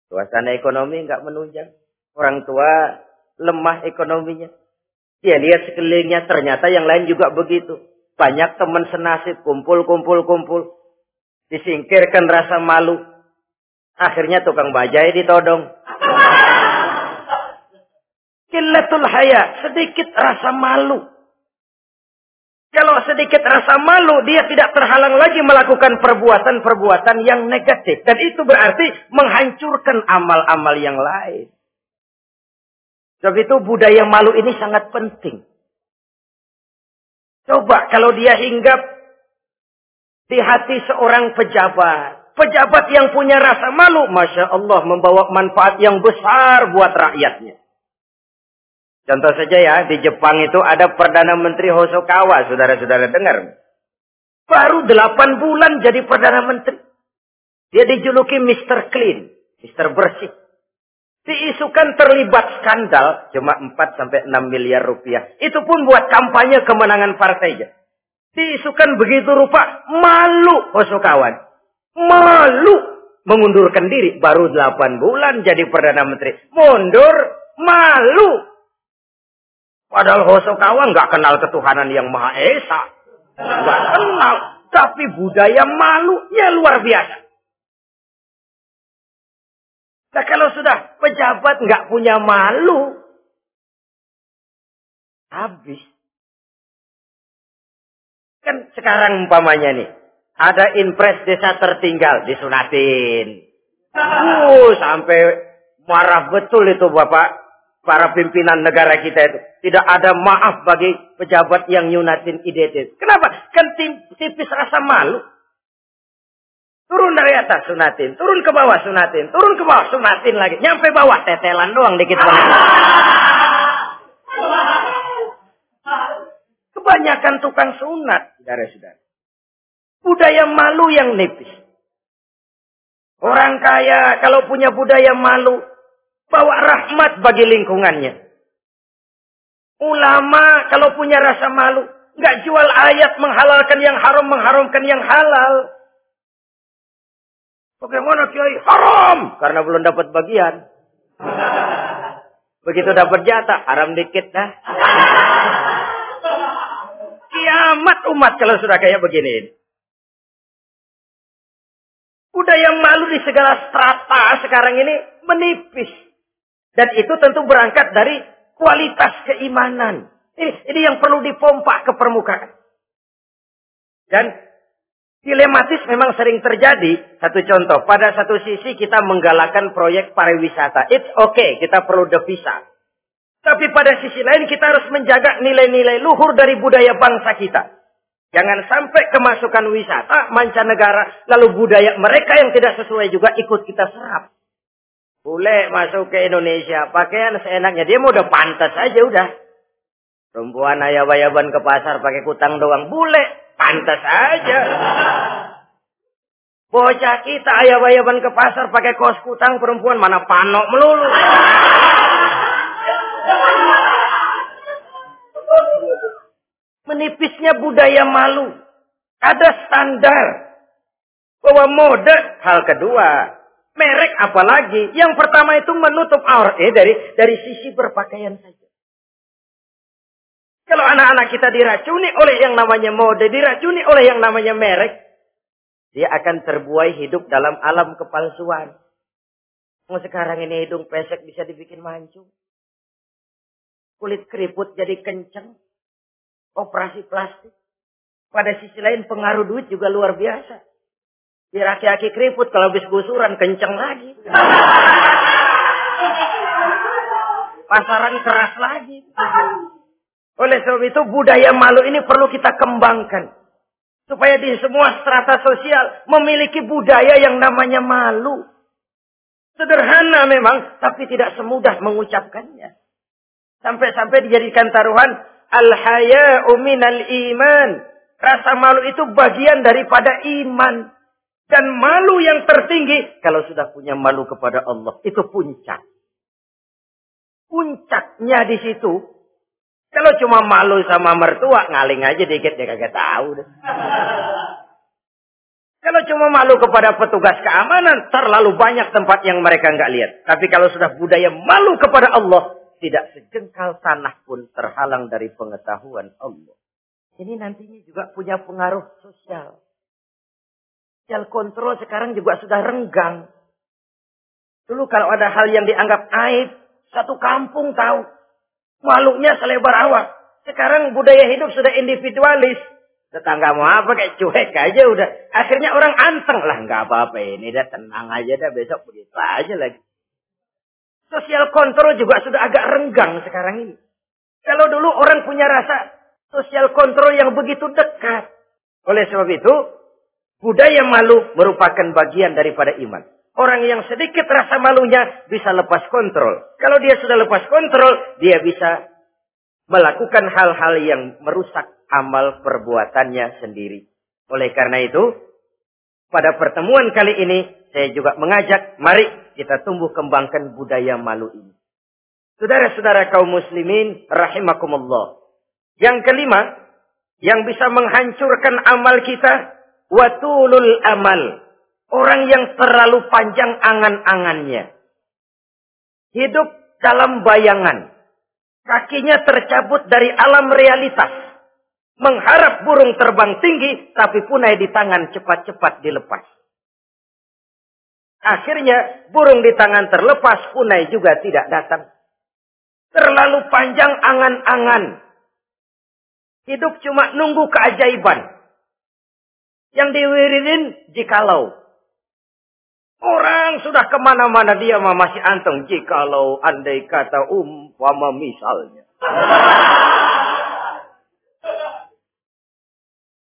Suasana ekonomi nggak menunjang. Orang tua lemah ekonominya. Dia lihat sekelilingnya ternyata yang lain juga begitu. Banyak teman senasib kumpul kumpul kumpul. Disingkirkan rasa malu. Akhirnya tukang bajai ditodong. Killatul haya, sedikit rasa malu. Kalau sedikit rasa malu, dia tidak terhalang lagi melakukan perbuatan-perbuatan yang negatif. Dan itu berarti menghancurkan amal-amal yang lain. Sebab itu budaya malu ini sangat penting. Coba kalau dia hinggap di hati seorang pejabat. Pejabat yang punya rasa malu, Masya Allah membawa manfaat yang besar buat rakyatnya. Contoh saja ya, di Jepang itu ada Perdana Menteri Hosokawa, saudara-saudara dengar. Baru delapan bulan jadi Perdana Menteri. Dia dijuluki Mr. Clean, Mr. Bersih. Diisukan terlibat skandal, cuma 4 sampai 6 miliar rupiah. Itu pun buat kampanye kemenangan partainya. Diisukan begitu rupa, malu Hosokawan. Malu mengundurkan diri, baru 8 bulan jadi Perdana Menteri. Mundur, malu Padahal Hosokawa nggak kenal ketuhanan yang Maha Esa. Nggak kenal. Tapi budaya malu ya luar biasa. Nah kalau sudah pejabat nggak punya malu, habis. Kan sekarang umpamanya nih, ada impres desa tertinggal disunatin. Uh, sampai marah betul itu Bapak para pimpinan negara kita itu. Tidak ada maaf bagi pejabat yang nyunatin identitas. Kenapa? Kan tipis rasa malu. Turun dari atas sunatin, turun ke bawah sunatin, turun ke bawah sunatin lagi. Nyampe bawah tetelan doang dikit banget. Kebanyakan tukang sunat, saudara-saudara. Budaya malu yang nipis. Orang kaya kalau punya budaya malu, bawa rahmat bagi lingkungannya. Ulama kalau punya rasa malu, nggak jual ayat menghalalkan yang haram, mengharamkan yang halal. Bagaimana kiai? Haram! Karena belum dapat bagian. <laughs> Begitu dapat jatah, haram dikit dah. <laughs> Kiamat umat kalau sudah kayak begini. Budaya malu di segala strata sekarang ini menipis. Dan itu tentu berangkat dari kualitas keimanan. Ini, ini yang perlu dipompa ke permukaan. Dan dilematis memang sering terjadi. Satu contoh, pada satu sisi kita menggalakkan proyek pariwisata. It's okay, kita perlu devisa. Tapi pada sisi lain kita harus menjaga nilai-nilai luhur dari budaya bangsa kita. Jangan sampai kemasukan wisata mancanegara lalu budaya mereka yang tidak sesuai juga ikut kita serap. Boleh masuk ke Indonesia, pakaian seenaknya dia mau udah pantas aja udah. Perempuan ayah-ayaban ke pasar pakai kutang doang, boleh, pantas aja. <laughs> Bocah kita ayah-ayaban ke pasar pakai kos kutang perempuan mana panok melulu. <laughs> Menipisnya budaya malu. Ada standar. Bahwa mode hal kedua. Merek apalagi. Yang pertama itu menutup aurat. Eh, dari, dari sisi berpakaian saja. Kalau anak-anak kita diracuni oleh yang namanya mode. Diracuni oleh yang namanya merek. Dia akan terbuai hidup dalam alam kepalsuan. Mau sekarang ini hidung pesek bisa dibikin mancung. Kulit keriput jadi kenceng operasi plastik. Pada sisi lain pengaruh duit juga luar biasa. Di aki-aki keriput kalau habis gusuran kenceng lagi. Pasaran keras lagi. Oleh sebab itu budaya malu ini perlu kita kembangkan. Supaya di semua strata sosial memiliki budaya yang namanya malu. Sederhana memang, tapi tidak semudah mengucapkannya. Sampai-sampai dijadikan taruhan Al-haya'u minal iman. Rasa malu itu bagian daripada iman. Dan malu yang tertinggi, kalau sudah punya malu kepada Allah, itu puncak. Puncaknya di situ, kalau cuma malu sama mertua, ngaling aja dikit, dia kagak tahu. Deh. Kalau cuma malu kepada petugas keamanan, terlalu banyak tempat yang mereka nggak lihat. Tapi kalau sudah budaya malu kepada Allah, tidak sejengkal tanah pun terhalang dari pengetahuan Allah. Ini nantinya juga punya pengaruh sosial. Sosial kontrol sekarang juga sudah renggang. Dulu kalau ada hal yang dianggap aib, satu kampung tahu. Malunya selebar awak. Sekarang budaya hidup sudah individualis. Tetangga mau apa kayak cuek aja udah. Akhirnya orang anteng lah. Nggak apa-apa ini dah tenang aja dah besok begitu aja lagi. Sosial kontrol juga sudah agak renggang sekarang ini. Kalau dulu orang punya rasa sosial kontrol yang begitu dekat. Oleh sebab itu, budaya malu merupakan bagian daripada iman. Orang yang sedikit rasa malunya bisa lepas kontrol. Kalau dia sudah lepas kontrol, dia bisa melakukan hal-hal yang merusak amal perbuatannya sendiri. Oleh karena itu, pada pertemuan kali ini, saya juga mengajak, mari kita tumbuh kembangkan budaya malu ini. Saudara-saudara kaum muslimin rahimakumullah. Yang kelima, yang bisa menghancurkan amal kita, watulul amal. Orang yang terlalu panjang angan-angannya. Hidup dalam bayangan. Kakinya tercabut dari alam realitas. Mengharap burung terbang tinggi, tapi punai di tangan cepat-cepat dilepas. Akhirnya burung di tangan terlepas, punai juga tidak datang. Terlalu panjang angan-angan. Hidup cuma nunggu keajaiban. Yang diwiridin jikalau. Orang sudah ke mana-mana dia masih anteng. Jikalau andai kata umpama misalnya.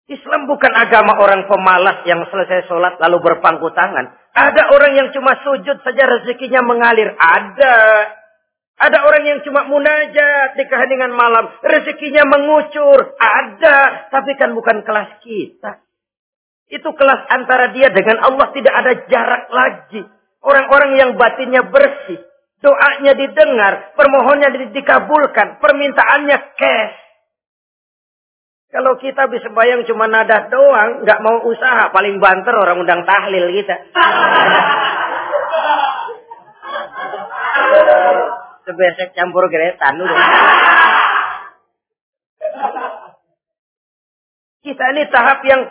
Islam bukan agama orang pemalas yang selesai sholat lalu berpangku tangan. Ada orang yang cuma sujud saja rezekinya mengalir. Ada. Ada orang yang cuma munajat di keheningan malam. Rezekinya mengucur. Ada. Tapi kan bukan kelas kita. Itu kelas antara dia dengan Allah tidak ada jarak lagi. Orang-orang yang batinnya bersih. Doanya didengar. Permohonnya dikabulkan. Permintaannya cash. Kalau kita bisa bayang cuma nada doang, nggak mau usaha, paling banter orang undang tahlil kita. <laughs> Sebesek campur geretan. <laughs> Kita ini tahap yang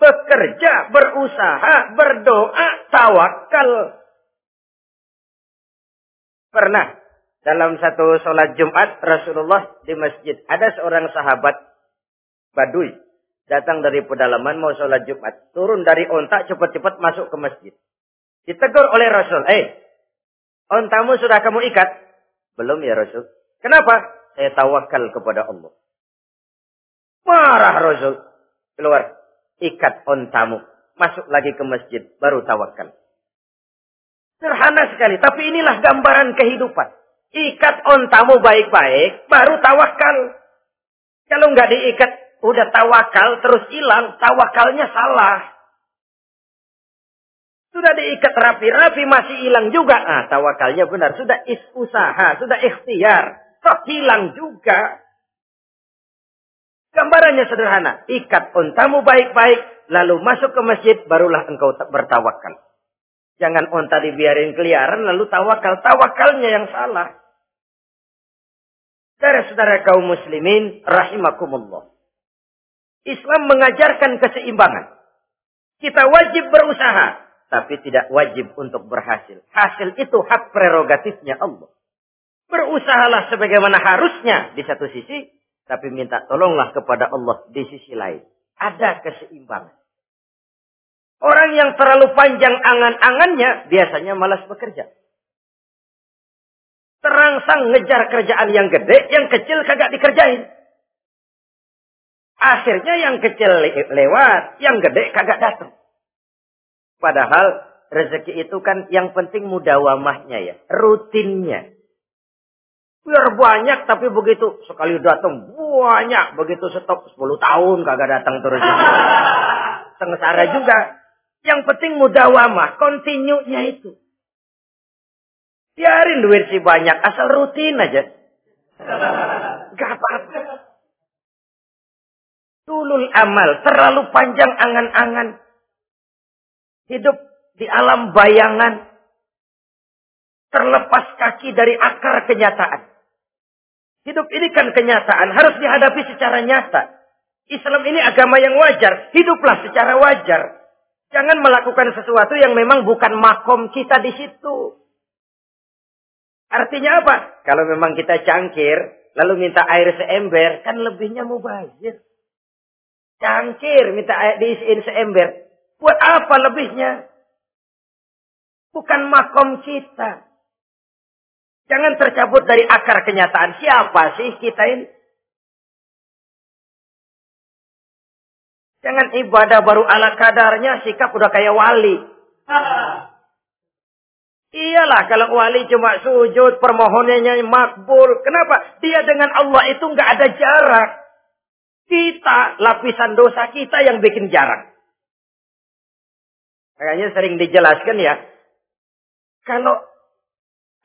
bekerja, berusaha, berdoa, tawakal. Pernah dalam satu sholat Jumat Rasulullah di masjid ada seorang sahabat Badui datang dari pedalaman mau sholat Jumat. Turun dari onta cepat-cepat masuk ke masjid. Ditegur oleh Rasul eh ontamu sudah kamu ikat? Belum ya Rasul. Kenapa? Saya tawakal kepada Allah. Marah Rasul. Keluar ikat ontamu. Masuk lagi ke masjid, baru tawakal. Sederhana sekali, tapi inilah gambaran kehidupan. Ikat ontamu baik-baik, baru tawakal. Kalau nggak diikat, udah tawakal, terus hilang, tawakalnya salah. Sudah diikat rapi-rapi, masih hilang juga. Ah, tawakalnya benar. Sudah is usaha, sudah ikhtiar. Toh hilang juga. Gambarannya sederhana. Ikat ontamu baik-baik. Lalu masuk ke masjid. Barulah engkau bertawakal. Jangan onta dibiarin keliaran. Lalu tawakal. Tawakalnya yang salah. Saudara-saudara kaum muslimin. Rahimakumullah. Islam mengajarkan keseimbangan. Kita wajib berusaha. Tapi tidak wajib untuk berhasil. Hasil itu hak prerogatifnya Allah. Berusahalah sebagaimana harusnya di satu sisi tapi minta tolonglah kepada Allah di sisi lain. Ada keseimbangan. Orang yang terlalu panjang angan-angannya biasanya malas bekerja. Terangsang ngejar kerjaan yang gede, yang kecil kagak dikerjain. Akhirnya yang kecil lewat, yang gede kagak datang. Padahal rezeki itu kan yang penting mudawamahnya ya, rutinnya. Biar banyak tapi begitu sekali datang banyak. Begitu stop 10 tahun kagak datang terus. <laughs> Sengsara juga. Yang penting mudawamah. Kontinunya itu. Biarin duit si banyak. Asal rutin aja. <laughs> Gak apa-apa. Tulul amal. Terlalu panjang angan-angan. Hidup di alam bayangan. Terlepas kaki dari akar kenyataan. Hidup ini kan kenyataan, harus dihadapi secara nyata. Islam ini agama yang wajar, hiduplah secara wajar. Jangan melakukan sesuatu yang memang bukan makom kita di situ. Artinya apa? Kalau memang kita cangkir, lalu minta air seember, kan lebihnya mubazir. Cangkir, minta air diisiin seember. Buat apa lebihnya? Bukan makom kita. Jangan tercabut dari akar kenyataan. Siapa sih kita ini? Jangan ibadah baru ala kadarnya, sikap udah kayak wali. Iyalah kalau wali cuma sujud, permohonannya makbul. Kenapa? Dia dengan Allah itu nggak ada jarak. Kita, lapisan dosa kita yang bikin jarak. Makanya sering dijelaskan ya. Kalau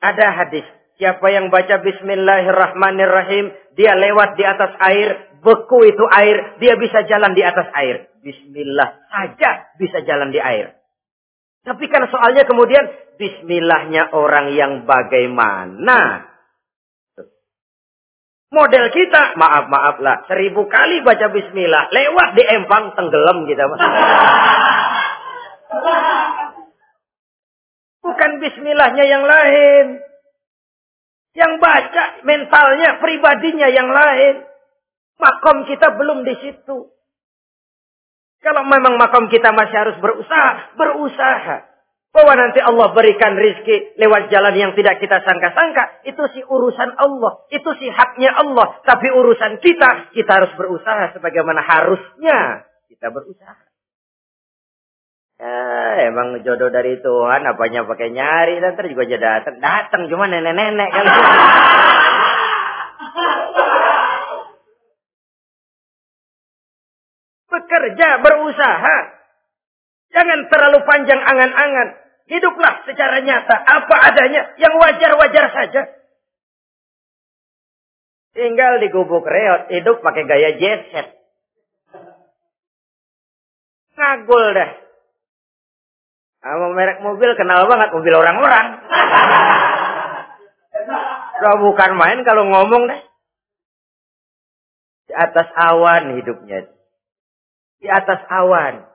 ada hadis. Siapa yang baca Bismillahirrahmanirrahim. Dia lewat di atas air. Beku itu air. Dia bisa jalan di atas air. Bismillah saja bisa jalan di air. Tapi kan soalnya kemudian. Bismillahnya orang yang bagaimana? Model kita, maaf maaf lah, seribu kali baca Bismillah, lewat di empang tenggelam kita. <laughs> Bukan bismillahnya yang lain. Yang baca mentalnya, pribadinya yang lain. Makom kita belum di situ. Kalau memang makom kita masih harus berusaha, berusaha. Bahwa nanti Allah berikan rizki lewat jalan yang tidak kita sangka-sangka. Itu si urusan Allah. Itu si haknya Allah. Tapi urusan kita, kita harus berusaha sebagaimana harusnya kita berusaha. Ya, emang jodoh dari Tuhan, apanya pakai nyari, nanti juga jadi datang. Datang cuma nenek-nenek kali. <laughs> Bekerja, berusaha. Jangan terlalu panjang angan-angan. Hiduplah secara nyata. Apa adanya. Yang wajar-wajar saja. Tinggal di gubuk reot. Hidup pakai gaya jet set. Ngagul dah. Sama merek mobil kenal banget. Mobil orang-orang. <laughs> Gak bukan main kalau ngomong deh. Di atas awan hidupnya. Di atas awan.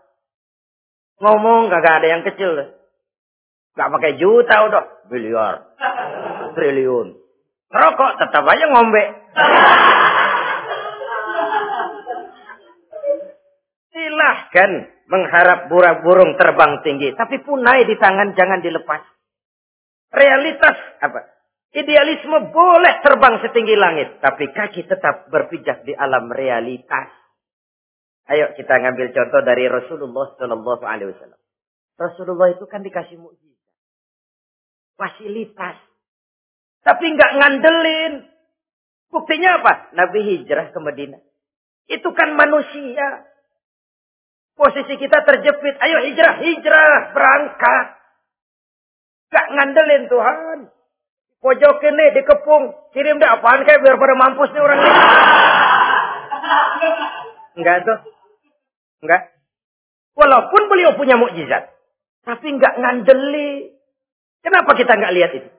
Ngomong kagak ada yang kecil. Gak pakai juta udah. Miliar. <laughs> Triliun. Rokok tetap aja ngombe. <laughs> Silahkan mengharap burung terbang tinggi. Tapi punai di tangan jangan dilepas. Realitas apa? Idealisme boleh terbang setinggi langit. Tapi kaki tetap berpijak di alam realitas. Ayo kita ngambil contoh dari Rasulullah Shallallahu Alaihi Wasallam. Rasulullah itu kan dikasih mukjizat, fasilitas, tapi nggak ngandelin. Buktinya apa? Nabi hijrah ke Madinah. Itu kan manusia. Posisi kita terjepit. Ayo hijrah, hijrah, berangkat. Gak ngandelin Tuhan. Pojok ini dikepung. Kirim deh apaan kayak biar pada mampus nih orang ini. Enggak tuh. Enggak. Walaupun beliau punya mukjizat. Tapi enggak ngandeli. Kenapa kita enggak lihat itu?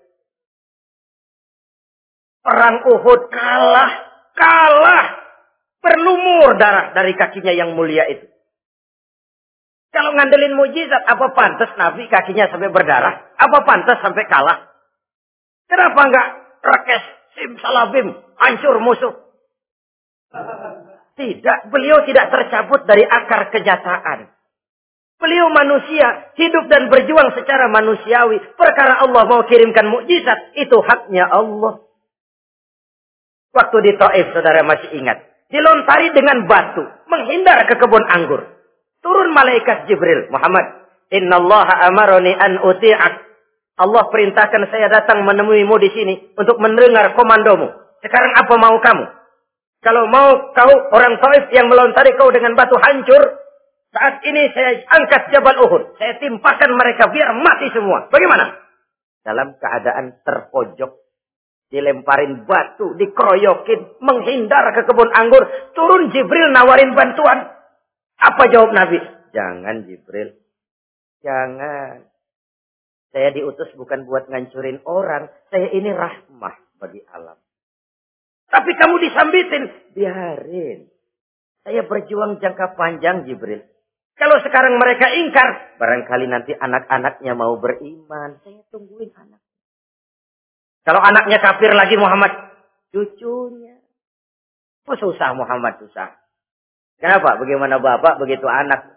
Perang Uhud kalah. Kalah. Berlumur darah dari kakinya yang mulia itu. Kalau ngandelin mujizat, apa pantas Nabi kakinya sampai berdarah? Apa pantas sampai kalah? Kenapa enggak rekes, sim, salabim, hancur musuh? Tidak, beliau tidak tercabut dari akar kenyataan. Beliau manusia, hidup dan berjuang secara manusiawi. Perkara Allah mau kirimkan mukjizat, itu haknya Allah. Waktu di Taif, saudara masih ingat. Dilontari dengan batu, menghindar ke kebun anggur. Turun malaikat Jibril, Muhammad. Inna Allah amaroni an uti'ak. Allah perintahkan saya datang menemuimu di sini untuk mendengar komandomu. Sekarang apa mau kamu? Kalau mau kau orang Taif yang melontari kau dengan batu hancur, saat ini saya angkat Jabal Uhud. Saya timpakan mereka biar mati semua. Bagaimana? Dalam keadaan terpojok. Dilemparin batu, dikeroyokin, menghindar ke kebun anggur. Turun Jibril nawarin bantuan. Apa jawab Nabi? Jangan Jibril. Jangan. Saya diutus bukan buat ngancurin orang. Saya ini rahmah bagi alam. Tapi kamu disambitin. Biarin. Saya berjuang jangka panjang Jibril. Kalau sekarang mereka ingkar. Barangkali nanti anak-anaknya mau beriman. Saya tungguin anak. Kalau anaknya kafir lagi Muhammad. Cucunya. Oh susah Muhammad susah. Kenapa? Bagaimana bapak begitu anak.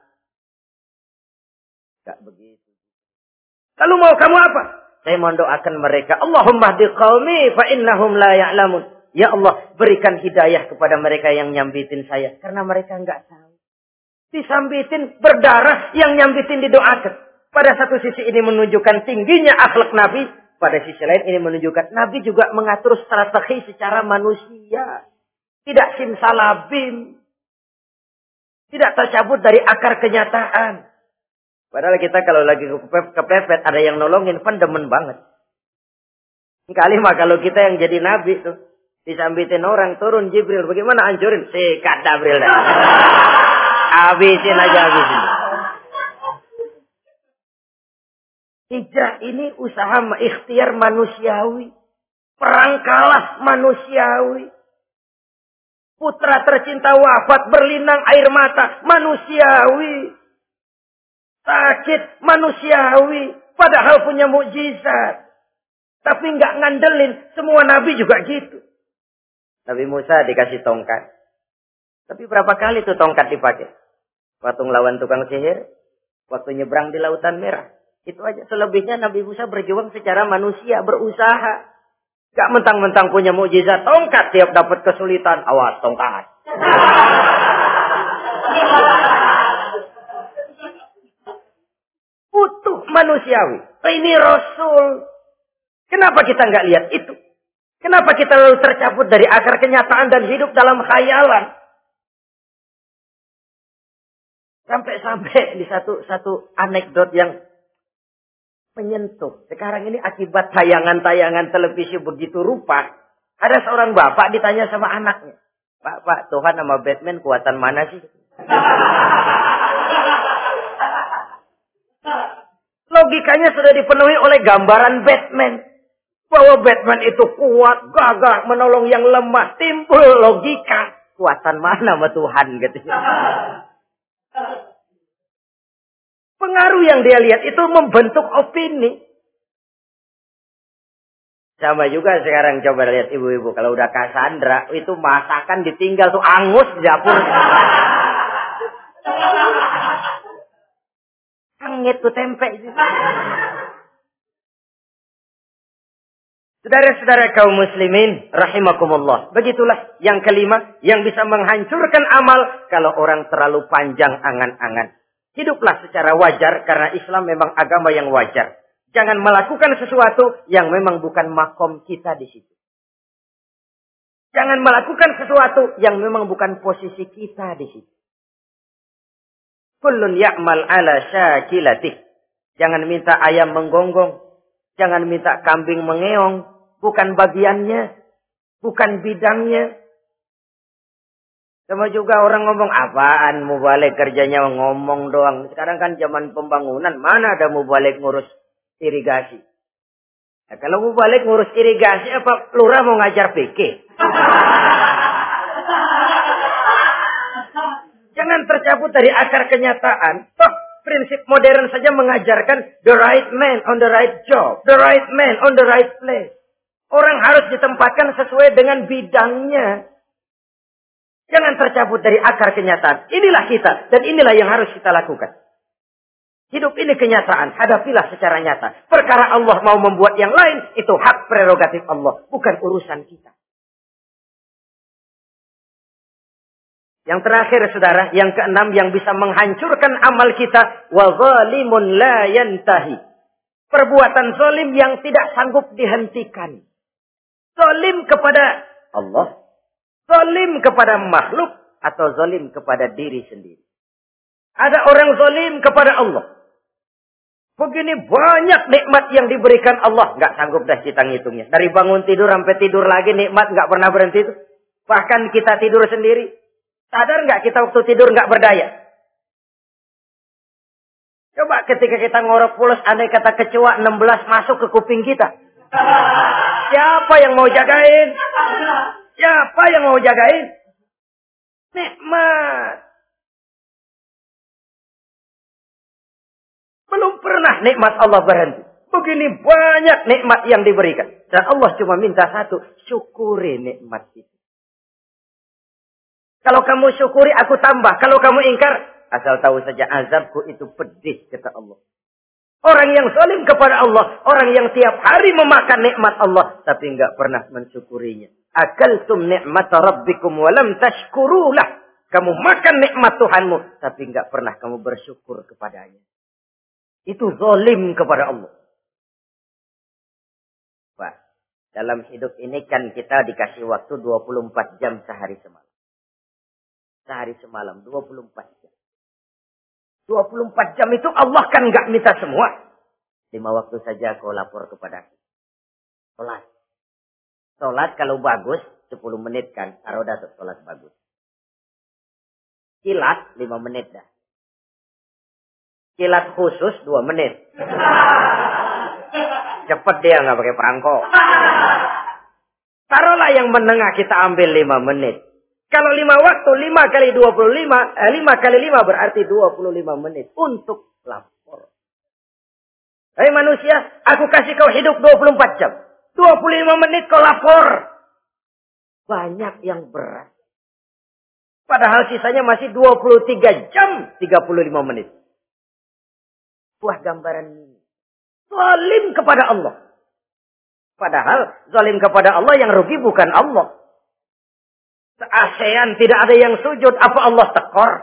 Gak begitu. Lalu mau kamu apa? Saya mendoakan mereka. Allahumma di qawmi fa innahum la ya'lamun. Ya Allah, berikan hidayah kepada mereka yang nyambitin saya. Karena mereka nggak tahu. Disambitin berdarah yang nyambitin didoakan. Pada satu sisi ini menunjukkan tingginya akhlak Nabi. Pada sisi lain ini menunjukkan Nabi juga mengatur strategi secara manusia. Tidak simsalabim. Tidak tercabut dari akar kenyataan. Padahal kita kalau lagi kepepet ada yang nolongin, pendemen banget. Kali mah kalau kita yang jadi nabi tuh, Disambitin orang, turun Jibril. Bagaimana hancurin? Sikat Jibril dah. <laughs> Habisin aja, habisin. Hijrah ini usaha ikhtiar manusiawi. Perang kalah manusiawi. Putra tercinta wafat berlinang air mata manusiawi. Sakit manusiawi. Padahal punya mukjizat. Tapi nggak ngandelin. Semua nabi juga gitu. Nabi Musa dikasih tongkat. Tapi berapa kali tuh tongkat dipakai? Waktu lawan tukang sihir, waktu nyebrang di lautan merah. Itu aja. Selebihnya Nabi Musa berjuang secara manusia, berusaha. Gak mentang-mentang punya mukjizat tongkat tiap dapat kesulitan. Awas tongkat. Utuh manusiawi. Ini Rasul. Kenapa kita nggak lihat itu? Kenapa kita lalu tercabut dari akar kenyataan dan hidup dalam khayalan? Sampai-sampai di satu satu anekdot yang menyentuh. Sekarang ini akibat tayangan-tayangan televisi begitu rupa, ada seorang bapak ditanya sama anaknya, Pak, Pak, Tuhan sama Batman kuatan mana sih? <laughs> Logikanya sudah dipenuhi oleh gambaran Batman. Bahwa Batman itu kuat, gagah, menolong yang lemah. Timbul logika. Kuatan mana sama Tuhan gitu. <laughs> Pengaruh yang dia lihat itu membentuk opini. Sama juga sekarang coba lihat ibu-ibu. Kalau udah Cassandra, itu masakan ditinggal tuh angus di dapur. Angit tuh tempe. Saudara-saudara kaum muslimin, rahimakumullah. Begitulah yang kelima, yang bisa menghancurkan amal kalau orang terlalu panjang angan-angan. Hiduplah secara wajar karena Islam memang agama yang wajar. Jangan melakukan sesuatu yang memang bukan makom kita di situ. Jangan melakukan sesuatu yang memang bukan posisi kita di situ. Kullun ya'mal ala syakilatih. Jangan minta ayam menggonggong. Jangan minta kambing mengeong bukan bagiannya, bukan bidangnya. Sama juga orang ngomong apaan mau balik kerjanya ngomong doang. Sekarang kan zaman pembangunan, mana ada mau balik ngurus irigasi. Nah, kalau mau balik ngurus irigasi apa lurah mau ngajar PK? Jangan tercabut dari akar kenyataan. Toh prinsip modern saja mengajarkan the right man on the right job, the right man on the right place. Orang harus ditempatkan sesuai dengan bidangnya. Jangan tercabut dari akar kenyataan. Inilah kita dan inilah yang harus kita lakukan. Hidup ini kenyataan, hadapilah secara nyata. Perkara Allah mau membuat yang lain, itu hak prerogatif Allah, bukan urusan kita. Yang terakhir saudara, yang keenam yang bisa menghancurkan amal kita, wa zalimun la yantahi. Perbuatan zalim yang tidak sanggup dihentikan. Zolim kepada Allah. Zolim kepada makhluk. Atau zolim kepada diri sendiri. Ada orang zolim kepada Allah. Begini banyak nikmat yang diberikan Allah. Nggak sanggup dah kita ngitungnya. Dari bangun tidur sampai tidur lagi nikmat nggak pernah berhenti itu. Bahkan kita tidur sendiri. Sadar nggak kita waktu tidur nggak berdaya? Coba ketika kita ngorok pulas aneh kata kecoa 16 masuk ke kuping kita. Siapa yang mau jagain? Siapa yang mau jagain? Nikmat. Belum pernah nikmat Allah berhenti. Begini banyak nikmat yang diberikan. Dan Allah cuma minta satu. Syukuri nikmat itu. Kalau kamu syukuri, aku tambah. Kalau kamu ingkar, asal tahu saja azabku itu pedih, kata Allah. Orang yang salim kepada Allah. Orang yang tiap hari memakan nikmat Allah. Tapi enggak pernah mensyukurinya. Akaltum nikmat rabbikum walam tashkurulah. Kamu makan nikmat Tuhanmu. Tapi enggak pernah kamu bersyukur kepadanya. Itu zalim kepada Allah. Wah, dalam hidup ini kan kita dikasih waktu 24 jam sehari semalam. Sehari semalam, 24 jam. 24 jam itu Allah kan nggak minta semua. Lima waktu saja kau lapor kepada aku. Sholat. Sholat kalau bagus 10 menit kan. Aroda sholat bagus. Kilat 5 menit dah. Kilat khusus 2 menit. <laughs> Cepet dia nggak pakai perangko. Taruhlah yang menengah kita ambil 5 menit. Kalau lima waktu, lima kali dua puluh lima, eh, lima kali lima berarti dua puluh lima menit untuk lapor. Hei manusia, aku kasih kau hidup dua puluh empat jam. Dua puluh lima menit kau lapor. Banyak yang berat. Padahal sisanya masih dua puluh tiga jam tiga puluh lima menit. Buah gambaran ini. Zalim kepada Allah. Padahal zalim kepada Allah yang rugi bukan Allah. Se-ASEAN tidak ada yang sujud. Apa Allah tekor?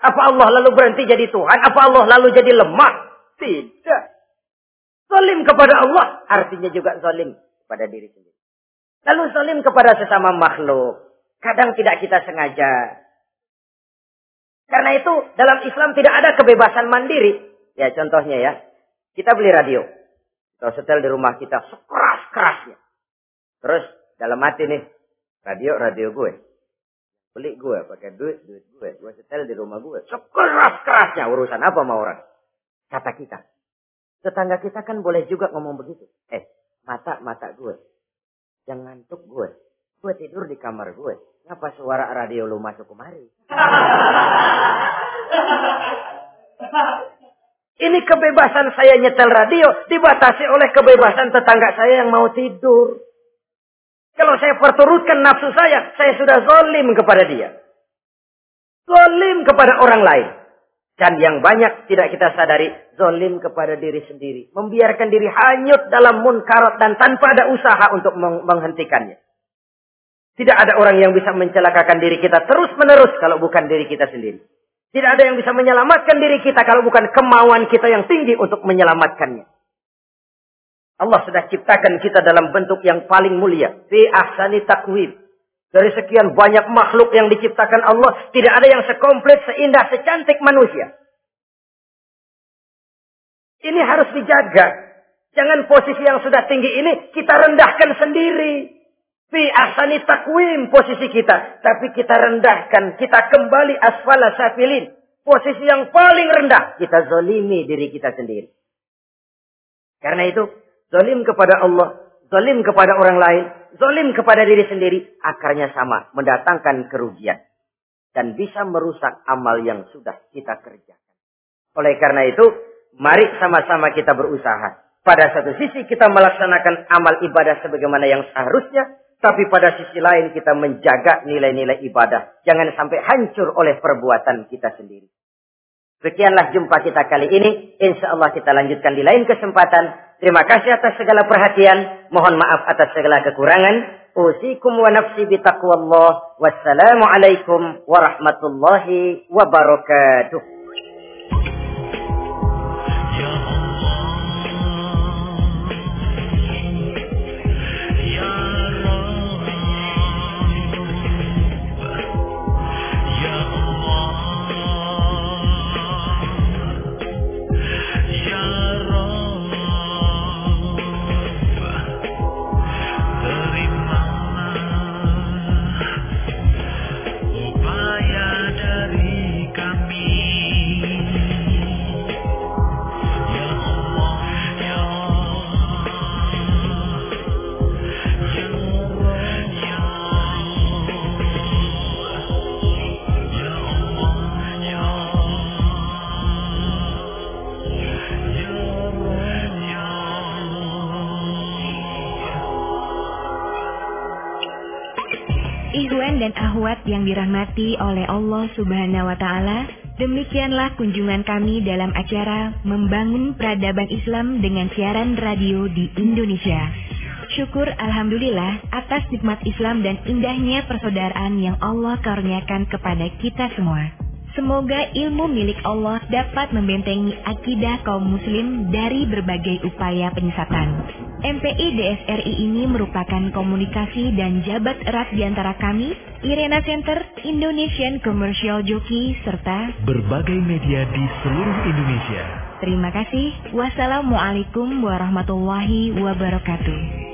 Apa Allah lalu berhenti jadi Tuhan? Apa Allah lalu jadi lemah? Tidak. Zalim kepada Allah. Artinya juga zalim kepada diri sendiri. Lalu zalim kepada sesama makhluk. Kadang tidak kita sengaja. Karena itu dalam Islam tidak ada kebebasan mandiri. Ya contohnya ya. Kita beli radio. Kita setel di rumah kita sekeras-kerasnya. Terus dalam hati nih. Radio, radio gue. Beli gue pakai duit, duit gue. Gue setel di rumah gue. Sekeras-kerasnya. Urusan apa mau orang? Kata kita. Tetangga kita kan boleh juga ngomong begitu. Eh, mata-mata gue. Jangan ngantuk gue. Gue tidur di kamar gue. Ngapa suara radio lu masuk kemari? Ini kebebasan saya nyetel radio dibatasi oleh kebebasan tetangga saya yang mau tidur. Kalau saya perturutkan nafsu saya, saya sudah zolim kepada dia. Zolim kepada orang lain. Dan yang banyak tidak kita sadari, zolim kepada diri sendiri. Membiarkan diri hanyut dalam munkarat dan tanpa ada usaha untuk menghentikannya. Tidak ada orang yang bisa mencelakakan diri kita terus menerus kalau bukan diri kita sendiri. Tidak ada yang bisa menyelamatkan diri kita kalau bukan kemauan kita yang tinggi untuk menyelamatkannya. Allah sudah ciptakan kita dalam bentuk yang paling mulia. Fi ahsani takwim. Dari sekian banyak makhluk yang diciptakan Allah, tidak ada yang sekomplit, seindah, secantik manusia. Ini harus dijaga. Jangan posisi yang sudah tinggi ini kita rendahkan sendiri. Fi ahsani takwim posisi kita. Tapi kita rendahkan. Kita kembali asfala safilin. Posisi yang paling rendah. Kita zolimi diri kita sendiri. Karena itu. Zolim kepada Allah. Zolim kepada orang lain. Zolim kepada diri sendiri. Akarnya sama. Mendatangkan kerugian. Dan bisa merusak amal yang sudah kita kerjakan. Oleh karena itu. Mari sama-sama kita berusaha. Pada satu sisi kita melaksanakan amal ibadah sebagaimana yang seharusnya. Tapi pada sisi lain kita menjaga nilai-nilai ibadah. Jangan sampai hancur oleh perbuatan kita sendiri. Sekianlah jumpa kita kali ini. Insya Allah kita lanjutkan di lain kesempatan. Terima kasih atas segala perhatian. Mohon maaf atas segala kekurangan. Usikum wa nafsi bitaqwallah. Wassalamualaikum warahmatullahi wabarakatuh.
Yang dirahmati oleh Allah Subhanahu wa taala, demikianlah kunjungan kami dalam acara Membangun Peradaban Islam dengan siaran radio di Indonesia. Syukur Alhamdulillah atas nikmat Islam dan indahnya persaudaraan yang Allah karuniakan kepada kita semua. Semoga ilmu milik Allah dapat membentengi akidah kaum muslim dari berbagai upaya penyesatan. MPI DSRI ini merupakan komunikasi dan jabat erat di antara kami, Irena Center, Indonesian Commercial Jockey, serta
berbagai media di seluruh Indonesia.
Terima kasih. Wassalamualaikum warahmatullahi wabarakatuh.